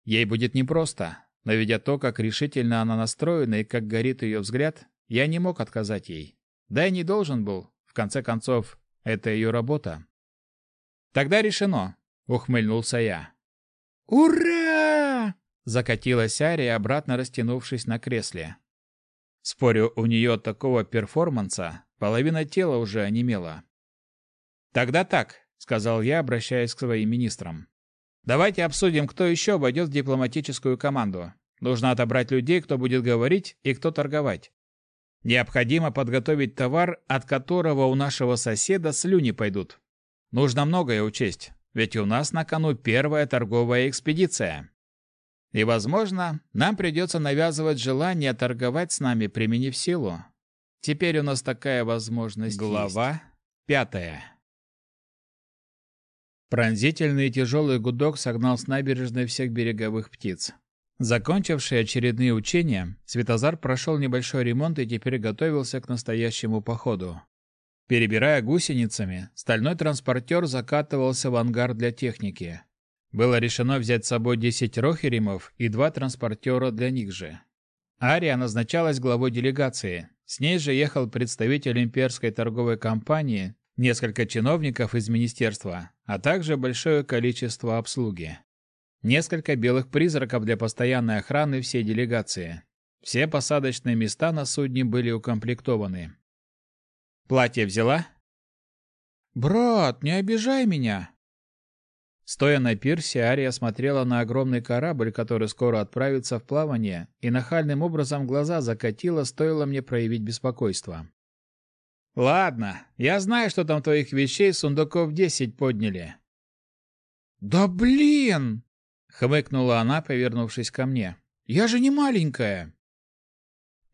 Ей будет непросто, но видя то, как решительно она настроена и как горит ее взгляд, я не мог отказать ей. Да и не должен был. В конце концов, это ее работа. Тогда решено, ухмыльнулся я. Ура! Закатилась Ария, обратно растянувшись на кресле. Спорю, у нее от такого перформанса половина тела уже онемела. «Тогда так», — сказал я, обращаясь к своим министрам. «Давайте обсудим, кто еще войдет в дипломатическую команду. Нужно отобрать людей, кто будет говорить и кто торговать. Необходимо подготовить товар, от которого у нашего соседа слюни пойдут. Нужно многое учесть, ведь у нас на кону первая торговая экспедиция. И, возможно, нам придется навязывать желание торговать с нами, применив силу. Теперь у нас такая возможность Глава есть. пятая. Пронзительный и тяжелый гудок согнал с набережной всех береговых птиц. Закончивший очередные учения, Светозар прошел небольшой ремонт и теперь готовился к настоящему походу. Перебирая гусеницами, стальной транспортер закатывался в ангар для техники. Было решено взять с собой 10 рохеримов и два транспортера для них же. Ария назначалась главой делегации. С ней же ехал представитель имперской торговой компании, несколько чиновников из министерства, а также большое количество обслуги. Несколько белых призраков для постоянной охраны всей делегации. Все посадочные места на судне были укомплектованы. «Платье взяла?» «Брат, не обижай меня!» Стоя на пирсе, Ария смотрела на огромный корабль, который скоро отправится в плавание, и нахальным образом глаза закатила, стоило мне проявить беспокойство. «Ладно, я знаю, что там твоих вещей сундуков десять подняли». «Да блин!» — хмыкнула она, повернувшись ко мне. «Я же не маленькая!»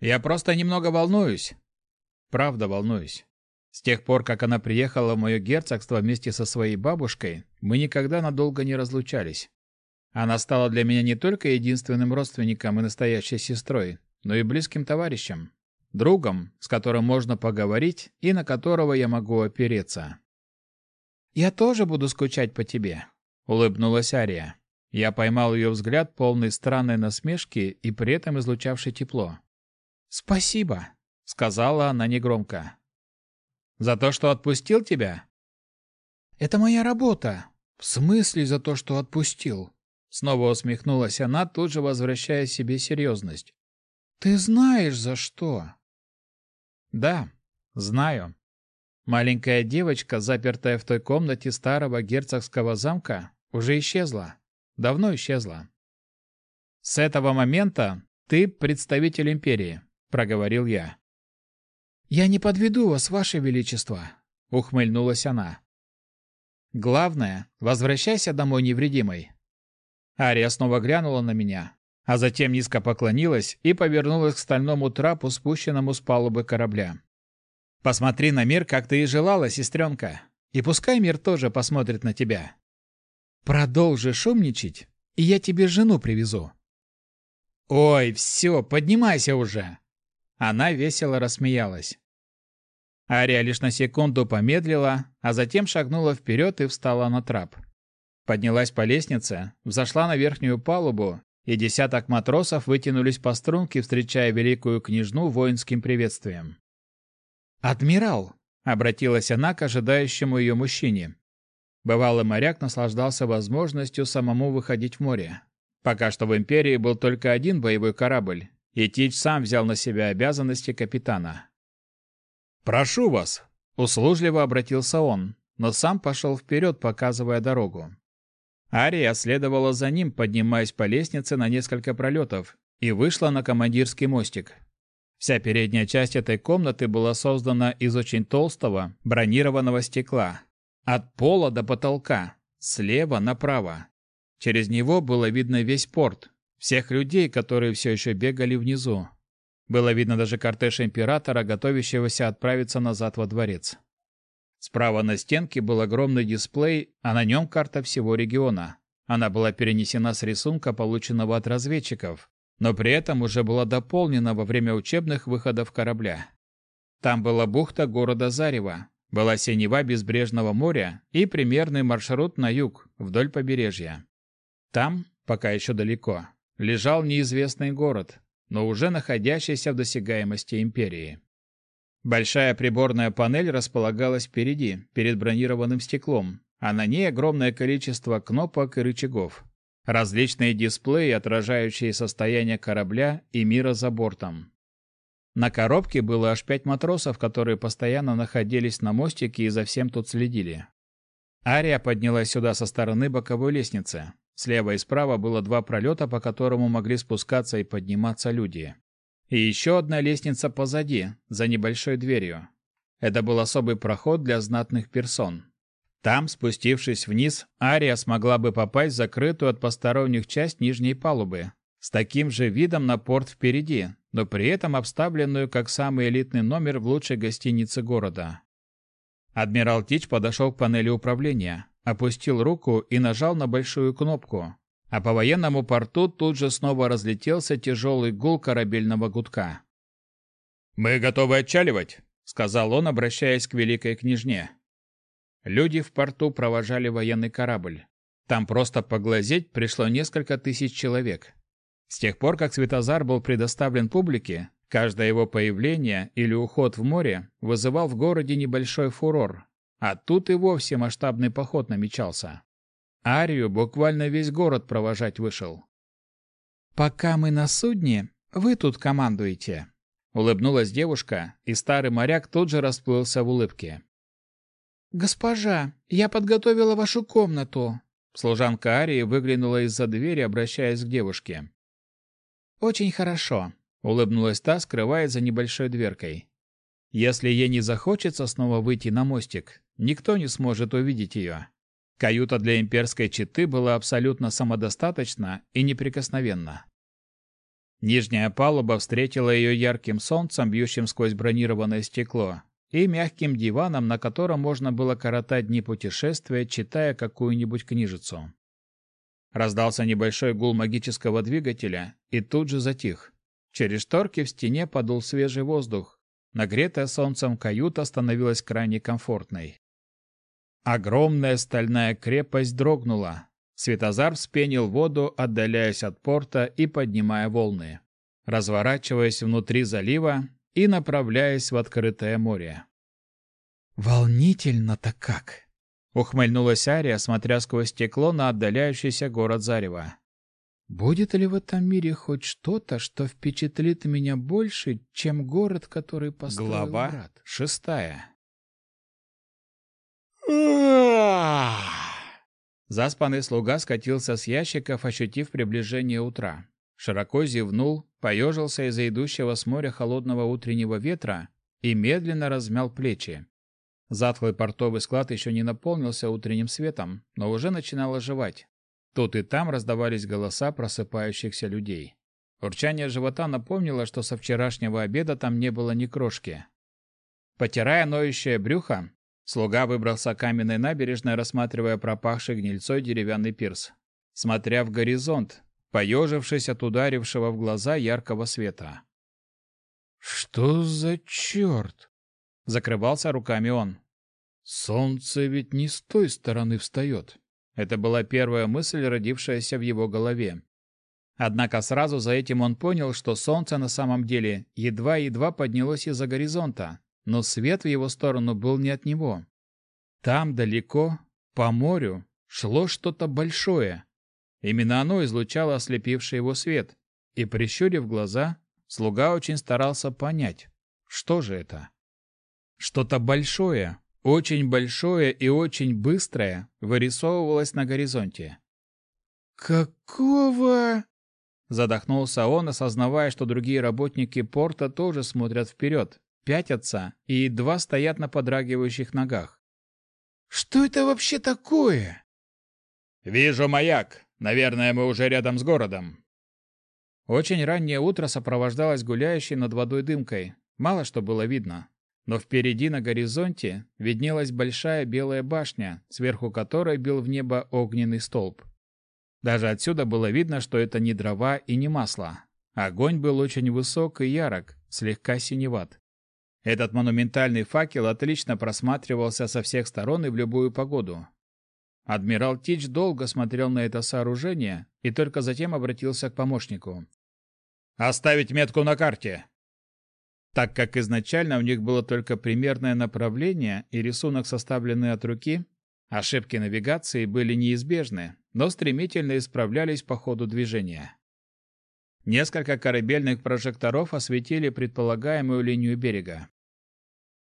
«Я просто немного волнуюсь». «Правда волнуюсь. С тех пор, как она приехала в мое герцогство вместе со своей бабушкой, мы никогда надолго не разлучались. Она стала для меня не только единственным родственником и настоящей сестрой, но и близким товарищем, другом, с которым можно поговорить и на которого я могу опереться. «Я тоже буду скучать по тебе», — улыбнулась Ария. Я поймал ее взгляд, полный странной насмешки и при этом излучавший тепло. «Спасибо», — сказала она негромко. За то, что отпустил тебя? Это моя работа. В смысле за то, что отпустил? Снова усмехнулась она, тут же возвращая себе серьезность. Ты знаешь, за что? Да, знаю. Маленькая девочка, запертая в той комнате старого герцогского замка, уже исчезла. Давно исчезла. С этого момента ты представитель империи, проговорил я. «Я не подведу вас, ваше величество», — ухмыльнулась она. «Главное, возвращайся домой невредимой». Ария снова глянула на меня, а затем низко поклонилась и повернулась к стальному трапу, спущенному с палубы корабля. «Посмотри на мир, как ты и желала, сестренка, и пускай мир тоже посмотрит на тебя. Продолжи шумничать, и я тебе жену привезу». «Ой, все, поднимайся уже!» Она весело рассмеялась. Ария лишь на секунду помедлила, а затем шагнула вперед и встала на трап. Поднялась по лестнице, взошла на верхнюю палубу, и десяток матросов вытянулись по струнке, встречая великую княжну воинским приветствием. «Адмирал!» — обратилась она к ожидающему ее мужчине. Бывалый моряк наслаждался возможностью самому выходить в море. Пока что в Империи был только один боевой корабль, и Тич сам взял на себя обязанности капитана. «Прошу вас!» — услужливо обратился он, но сам пошел вперед, показывая дорогу. Ария следовала за ним, поднимаясь по лестнице на несколько пролетов, и вышла на командирский мостик. Вся передняя часть этой комнаты была создана из очень толстого, бронированного стекла. От пола до потолка, слева направо. Через него было видно весь порт, всех людей, которые все еще бегали внизу. Было видно даже кортеж императора, готовящегося отправиться назад во дворец. Справа на стенке был огромный дисплей, а на нем карта всего региона. Она была перенесена с рисунка, полученного от разведчиков, но при этом уже была дополнена во время учебных выходов корабля. Там была бухта города Зарево, была синева безбрежного моря и примерный маршрут на юг, вдоль побережья. Там, пока еще далеко, лежал неизвестный город, но уже находящийся в досягаемости империи. Большая приборная панель располагалась впереди, перед бронированным стеклом, а на ней огромное количество кнопок и рычагов. Различные дисплеи, отражающие состояние корабля и мира за бортом. На коробке было аж пять матросов, которые постоянно находились на мостике и за всем тут следили. Ария поднялась сюда со стороны боковой лестницы. Слева и справа было два пролета, по которому могли спускаться и подниматься люди. И еще одна лестница позади, за небольшой дверью. Это был особый проход для знатных персон. Там, спустившись вниз, Ария смогла бы попасть в закрытую от посторонних часть нижней палубы, с таким же видом на порт впереди, но при этом обставленную как самый элитный номер в лучшей гостинице города. Адмирал Тич подошел к панели управления, опустил руку и нажал на большую кнопку, а по военному порту тут же снова разлетелся тяжелый гул корабельного гудка. «Мы готовы отчаливать», — сказал он, обращаясь к великой княжне. Люди в порту провожали военный корабль. Там просто поглазеть пришло несколько тысяч человек. С тех пор, как Светозар был предоставлен публике, каждое его появление или уход в море вызывал в городе небольшой фурор, а тут и вовсе масштабный поход намечался. Арию буквально весь город провожать вышел. «Пока мы на судне, вы тут командуете», — улыбнулась девушка, и старый моряк тут же расплылся в улыбке. «Госпожа, я подготовила вашу комнату». Служанка Арии выглянула из-за двери, обращаясь к девушке. «Очень хорошо», — улыбнулась та, скрываясь за небольшой дверкой. «Если ей не захочется снова выйти на мостик, никто не сможет увидеть ее». Каюта для имперской четы была абсолютно самодостаточна и неприкосновенна. Нижняя палуба встретила ее ярким солнцем, бьющим сквозь бронированное стекло, и мягким диваном, на котором можно было коротать дни путешествия, читая какую-нибудь книжицу. Раздался небольшой гул магического двигателя и тут же затих. Через шторки в стене подул свежий воздух. Нагретая солнцем каюта становилась крайне комфортной. Огромная стальная крепость дрогнула. Светозар вспенил воду, отдаляясь от порта и поднимая волны, разворачиваясь внутри залива и направляясь в открытое море. «Волнительно-то как!» Ухмыльнулась Ария, смотря сквозь стекло на отдаляющийся город Зарева. Будет ли в этом мире хоть что-то, что впечатлит меня больше, чем город, который построил Глава брат? шестая. Заспанный слуга скатился с ящиков, ощутив приближение утра. Широко зевнул, поежился из-за идущего с моря холодного утреннего ветра и медленно размял плечи. Затхлый портовый склад еще не наполнился утренним светом, но уже начинал оживать. Тут и там раздавались голоса просыпающихся людей. Урчание живота напомнило, что со вчерашнего обеда там не было ни крошки. Потирая ноющее брюхо, слуга выбрался каменной набережной, рассматривая пропахший гнильцой деревянный пирс. Смотря в горизонт, поежившись от ударившего в глаза яркого света. «Что за черт?» Закрывался руками он. «Солнце ведь не с той стороны встает». Это была первая мысль, родившаяся в его голове. Однако сразу за этим он понял, что солнце на самом деле едва-едва поднялось из-за горизонта, но свет в его сторону был не от него. Там далеко, по морю, шло что-то большое. Именно оно излучало ослепивший его свет, и, прищурив глаза, слуга очень старался понять, что же это. Что-то большое, очень большое и очень быстрое вырисовывалось на горизонте. «Какого?» Задохнулся он, осознавая, что другие работники порта тоже смотрят вперед, пятятся и едва стоят на подрагивающих ногах. «Что это вообще такое?» «Вижу маяк. Наверное, мы уже рядом с городом». Очень раннее утро сопровождалось гуляющей над водой дымкой. Мало что было видно. Но впереди на горизонте виднелась большая белая башня, сверху которой бил в небо огненный столб. Даже отсюда было видно, что это не дрова и не масло. Огонь был очень высок и ярок, слегка синеват. Этот монументальный факел отлично просматривался со всех сторон и в любую погоду. Адмирал Тич долго смотрел на это сооружение и только затем обратился к помощнику. «Оставить метку на карте!» Так как изначально у них было только примерное направление и рисунок, составленный от руки, ошибки навигации были неизбежны, но стремительно исправлялись по ходу движения. Несколько корабельных прожекторов осветили предполагаемую линию берега.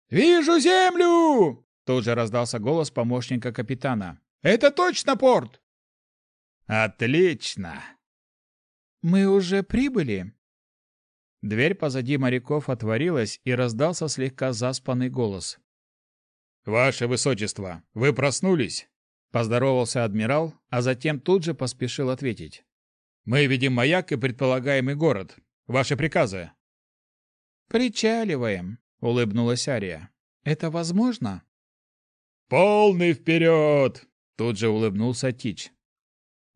«Вижу землю!» — тут же раздался голос помощника капитана. «Это точно порт!» «Отлично!» «Мы уже прибыли?» Дверь позади моряков отворилась, и раздался слегка заспанный голос. «Ваше Высочество, вы проснулись?» Поздоровался адмирал, а затем тут же поспешил ответить. «Мы видим маяк и предполагаемый город. Ваши приказы?» «Причаливаем», — улыбнулась Ария. «Это возможно?» «Полный вперед!» — тут же улыбнулся Тич.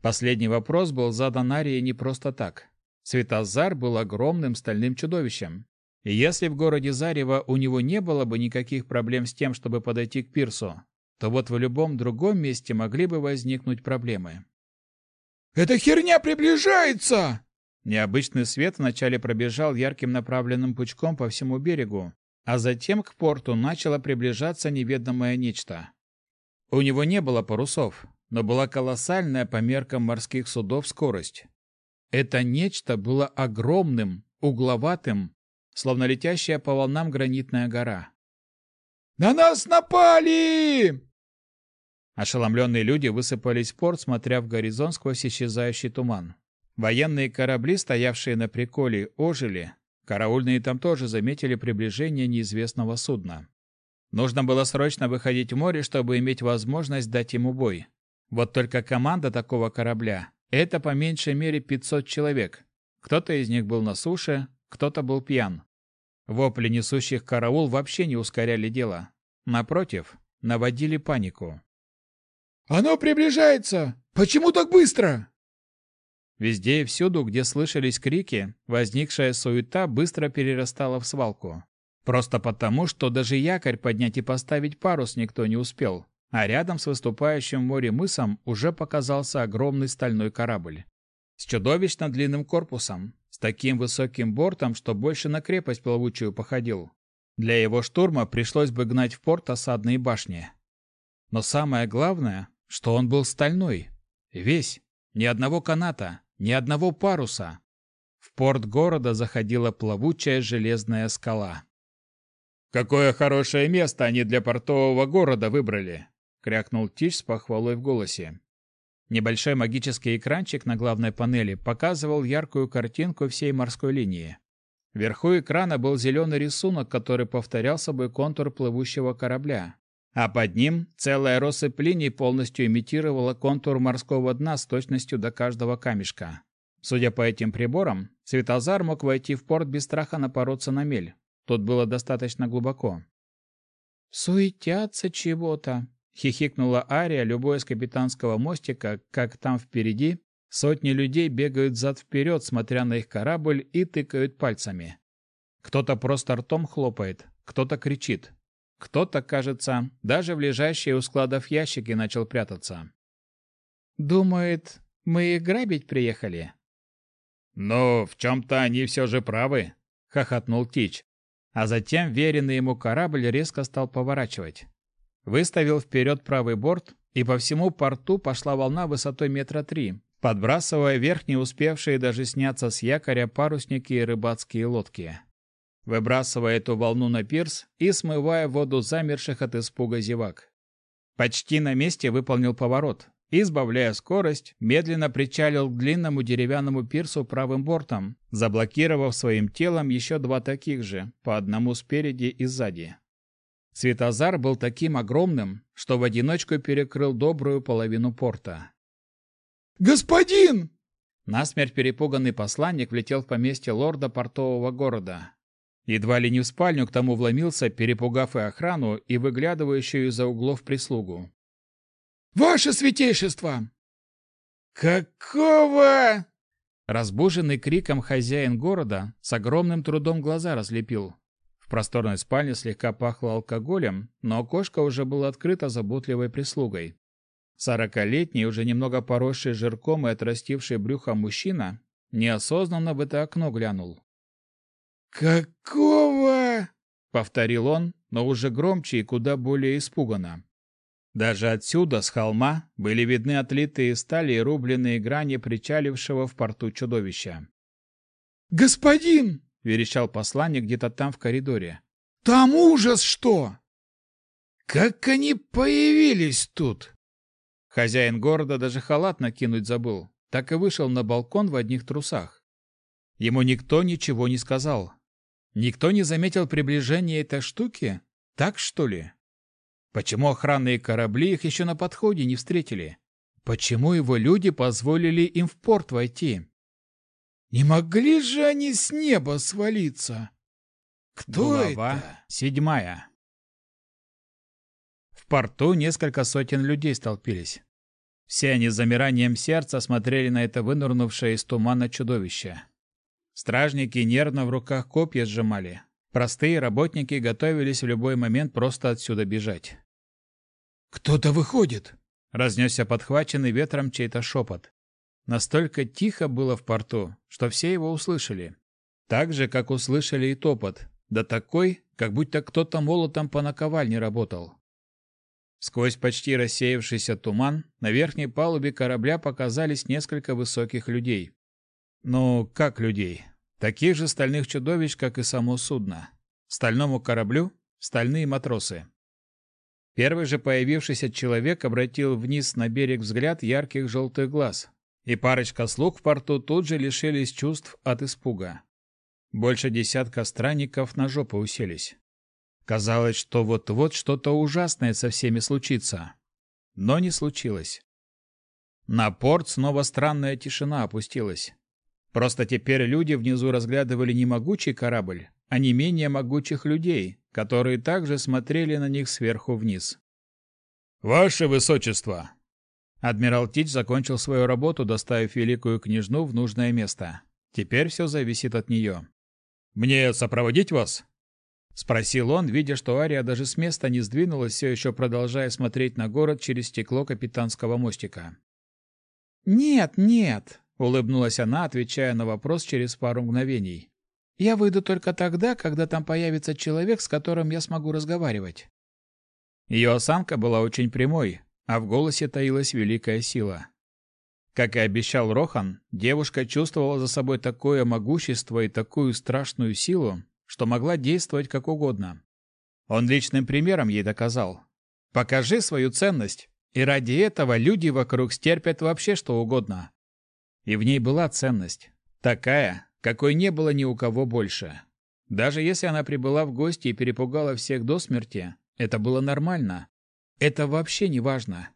Последний вопрос был задан Арии не просто так. Светозар был огромным стальным чудовищем. И если в городе Зарево у него не было бы никаких проблем с тем, чтобы подойти к пирсу, то вот в любом другом месте могли бы возникнуть проблемы. «Эта херня приближается!» Необычный свет вначале пробежал ярким направленным пучком по всему берегу, а затем к порту начало приближаться неведомое нечто. У него не было парусов, но была колоссальная по меркам морских судов скорость. Это нечто было огромным, угловатым, словно летящая по волнам гранитная гора. «На нас напали!» Ошеломленные люди высыпались в порт, смотря в горизонт сквозь исчезающий туман. Военные корабли, стоявшие на приколе, ожили. Караульные там тоже заметили приближение неизвестного судна. Нужно было срочно выходить в море, чтобы иметь возможность дать ему бой. Вот только команда такого корабля это по меньшей мере 500 человек. Кто-то из них был на суше, кто-то был пьян. Вопли несущих караул вообще не ускоряли дело. Напротив, наводили панику. «Оно приближается! Почему так быстро?» Везде и всюду, где слышались крики, возникшая суета быстро перерастала в свалку. Просто потому, что даже якорь поднять и поставить парус никто не успел а рядом с выступающим в море мысом уже показался огромный стальной корабль. С чудовищно длинным корпусом, с таким высоким бортом, что больше на крепость плавучую походил. Для его штурма пришлось бы гнать в порт осадные башни. Но самое главное, что он был стальной. Весь. Ни одного каната, ни одного паруса. В порт города заходила плавучая железная скала. «Какое хорошее место они для портового города выбрали!» Крякнул Тиш с похвалой в голосе. Небольшой магический экранчик на главной панели показывал яркую картинку всей морской линии. Вверху экрана был зеленый рисунок, который повторял собой контур плывущего корабля. А под ним целая россыпь линий полностью имитировала контур морского дна с точностью до каждого камешка. Судя по этим приборам, Светозар мог войти в порт без страха напороться на мель. Тут было достаточно глубоко. «Суетятся чего-то», Хихикнула Ария, любой с капитанского мостика, как там впереди сотни людей бегают зад-вперед, смотря на их корабль и тыкают пальцами. Кто-то просто ртом хлопает, кто-то кричит. Кто-то, кажется, даже в лежащие у складов ящики начал прятаться. «Думает, мы их грабить приехали?» «Ну, в чем-то они все же правы», — хохотнул Тич. А затем веренный ему корабль резко стал поворачивать. Выставил вперед правый борт, и по всему порту пошла волна высотой метра три, подбрасывая вверх не успевшие даже сняться с якоря парусники и рыбацкие лодки. Выбрасывая эту волну на пирс и смывая воду замерших от испуга зевак. Почти на месте выполнил поворот, и, сбавляя скорость, медленно причалил к длинному деревянному пирсу правым бортом, заблокировав своим телом еще два таких же, по одному спереди и сзади. Светозар был таким огромным, что в одиночку перекрыл добрую половину порта. «Господин!» Насмерть перепуганный посланник влетел в поместье лорда портового города. Едва ли не в спальню к тому вломился, перепугав и охрану, и выглядывающую из-за углов прислугу. «Ваше святейшество!» «Какого?» Разбуженный криком хозяин города с огромным трудом глаза разлепил. В просторной спальне слегка пахло алкоголем, но окошко уже было открыто заботливой прислугой. Сорокалетний, уже немного поросший жирком и отрастивший брюхо мужчина, неосознанно в это окно глянул. «Какого?» — повторил он, но уже громче и куда более испуганно. Даже отсюда, с холма, были видны отлитые стали и рубленные грани причалившего в порту чудовища. «Господин!» — верещал посланник где-то там в коридоре. «Там ужас что!» «Как они появились тут?» Хозяин города даже халат накинуть забыл, так и вышел на балкон в одних трусах. Ему никто ничего не сказал. Никто не заметил приближения этой штуки? Так что ли? Почему охранные корабли их еще на подходе не встретили? Почему его люди позволили им в порт войти? Не могли же они с неба свалиться? Кто Глава это? седьмая. В порту несколько сотен людей столпились. Все они с замиранием сердца смотрели на это вынырнувшее из тумана чудовище. Стражники нервно в руках копья сжимали. Простые работники готовились в любой момент просто отсюда бежать. «Кто-то выходит!» — разнесся подхваченный ветром чей-то шепот. Настолько тихо было в порту, что все его услышали. Так же, как услышали и топот, да такой, как будто кто-то молотом по наковальне работал. Сквозь почти рассеявшийся туман на верхней палубе корабля показались несколько высоких людей. Ну, как людей? Таких же стальных чудовищ, как и само судно. Стальному кораблю — стальные матросы. Первый же появившийся человек обратил вниз на берег взгляд ярких желтых глаз, и парочка слуг в порту тут же лишились чувств от испуга. Больше десятка странников на жопу уселись. Казалось, что вот-вот что-то ужасное со всеми случится. Но не случилось. На порт снова странная тишина опустилась. Просто теперь люди внизу разглядывали не могучий корабль, а не менее могучих людей, которые также смотрели на них сверху вниз. «Ваше Высочество!» Адмирал Тич закончил свою работу, доставив великую княжну в нужное место. Теперь все зависит от нее. «Мне сопроводить вас?» Спросил он, видя, что Ария даже с места не сдвинулась, все еще продолжая смотреть на город через стекло капитанского мостика. «Нет, нет», — улыбнулась она, отвечая на вопрос через пару мгновений. «Я выйду только тогда, когда там появится человек, с которым я смогу разговаривать». Ее осанка была очень прямой, а в голосе таилась великая сила. Как и обещал Рохан, девушка чувствовала за собой такое могущество и такую страшную силу, что могла действовать как угодно. Он личным примером ей доказал. Покажи свою ценность, и ради этого люди вокруг стерпят вообще что угодно. И в ней была ценность. Такая, какой не было ни у кого больше. Даже если она прибыла в гости и перепугала всех до смерти, это было нормально. Это вообще не важно.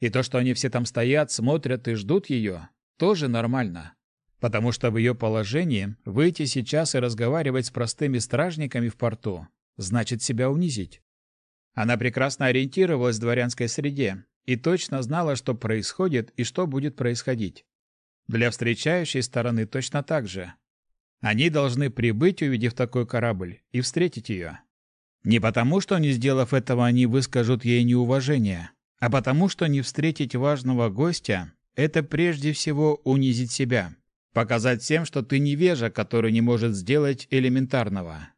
И то, что они все там стоят, смотрят и ждут ее, тоже нормально потому что в ее положении выйти сейчас и разговаривать с простыми стражниками в порту значит себя унизить. Она прекрасно ориентировалась в дворянской среде и точно знала, что происходит и что будет происходить. Для встречающей стороны точно так же. Они должны прибыть, увидев такой корабль, и встретить ее. Не потому, что, не сделав этого, они выскажут ей неуважение, а потому, что не встретить важного гостя – это прежде всего унизить себя. Показать всем, что ты невежа, который не может сделать элементарного.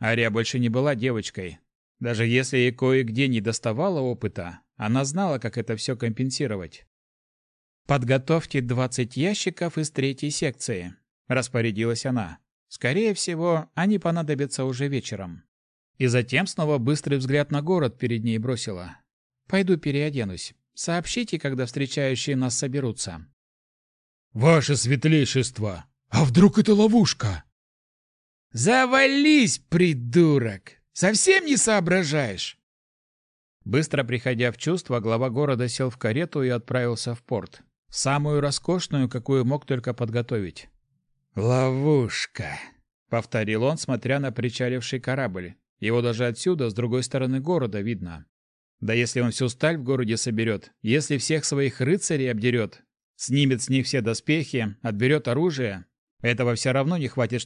Ария больше не была девочкой. Даже если ей кое-где не доставало опыта, она знала, как это все компенсировать. «Подготовьте 20 ящиков из третьей секции», — распорядилась она. «Скорее всего, они понадобятся уже вечером». И затем снова быстрый взгляд на город перед ней бросила. «Пойду переоденусь. Сообщите, когда встречающие нас соберутся». «Ваше светлейшество! А вдруг это ловушка?» «Завались, придурок! Совсем не соображаешь!» Быстро приходя в чувство, глава города сел в карету и отправился в порт. Самую роскошную, какую мог только подготовить. «Ловушка», — повторил он, смотря на причаливший корабль. Его даже отсюда, с другой стороны города, видно. Да если он всю сталь в городе соберет, если всех своих рыцарей обдерет, снимет с них все доспехи, отберет оружие, этого все равно не хватит,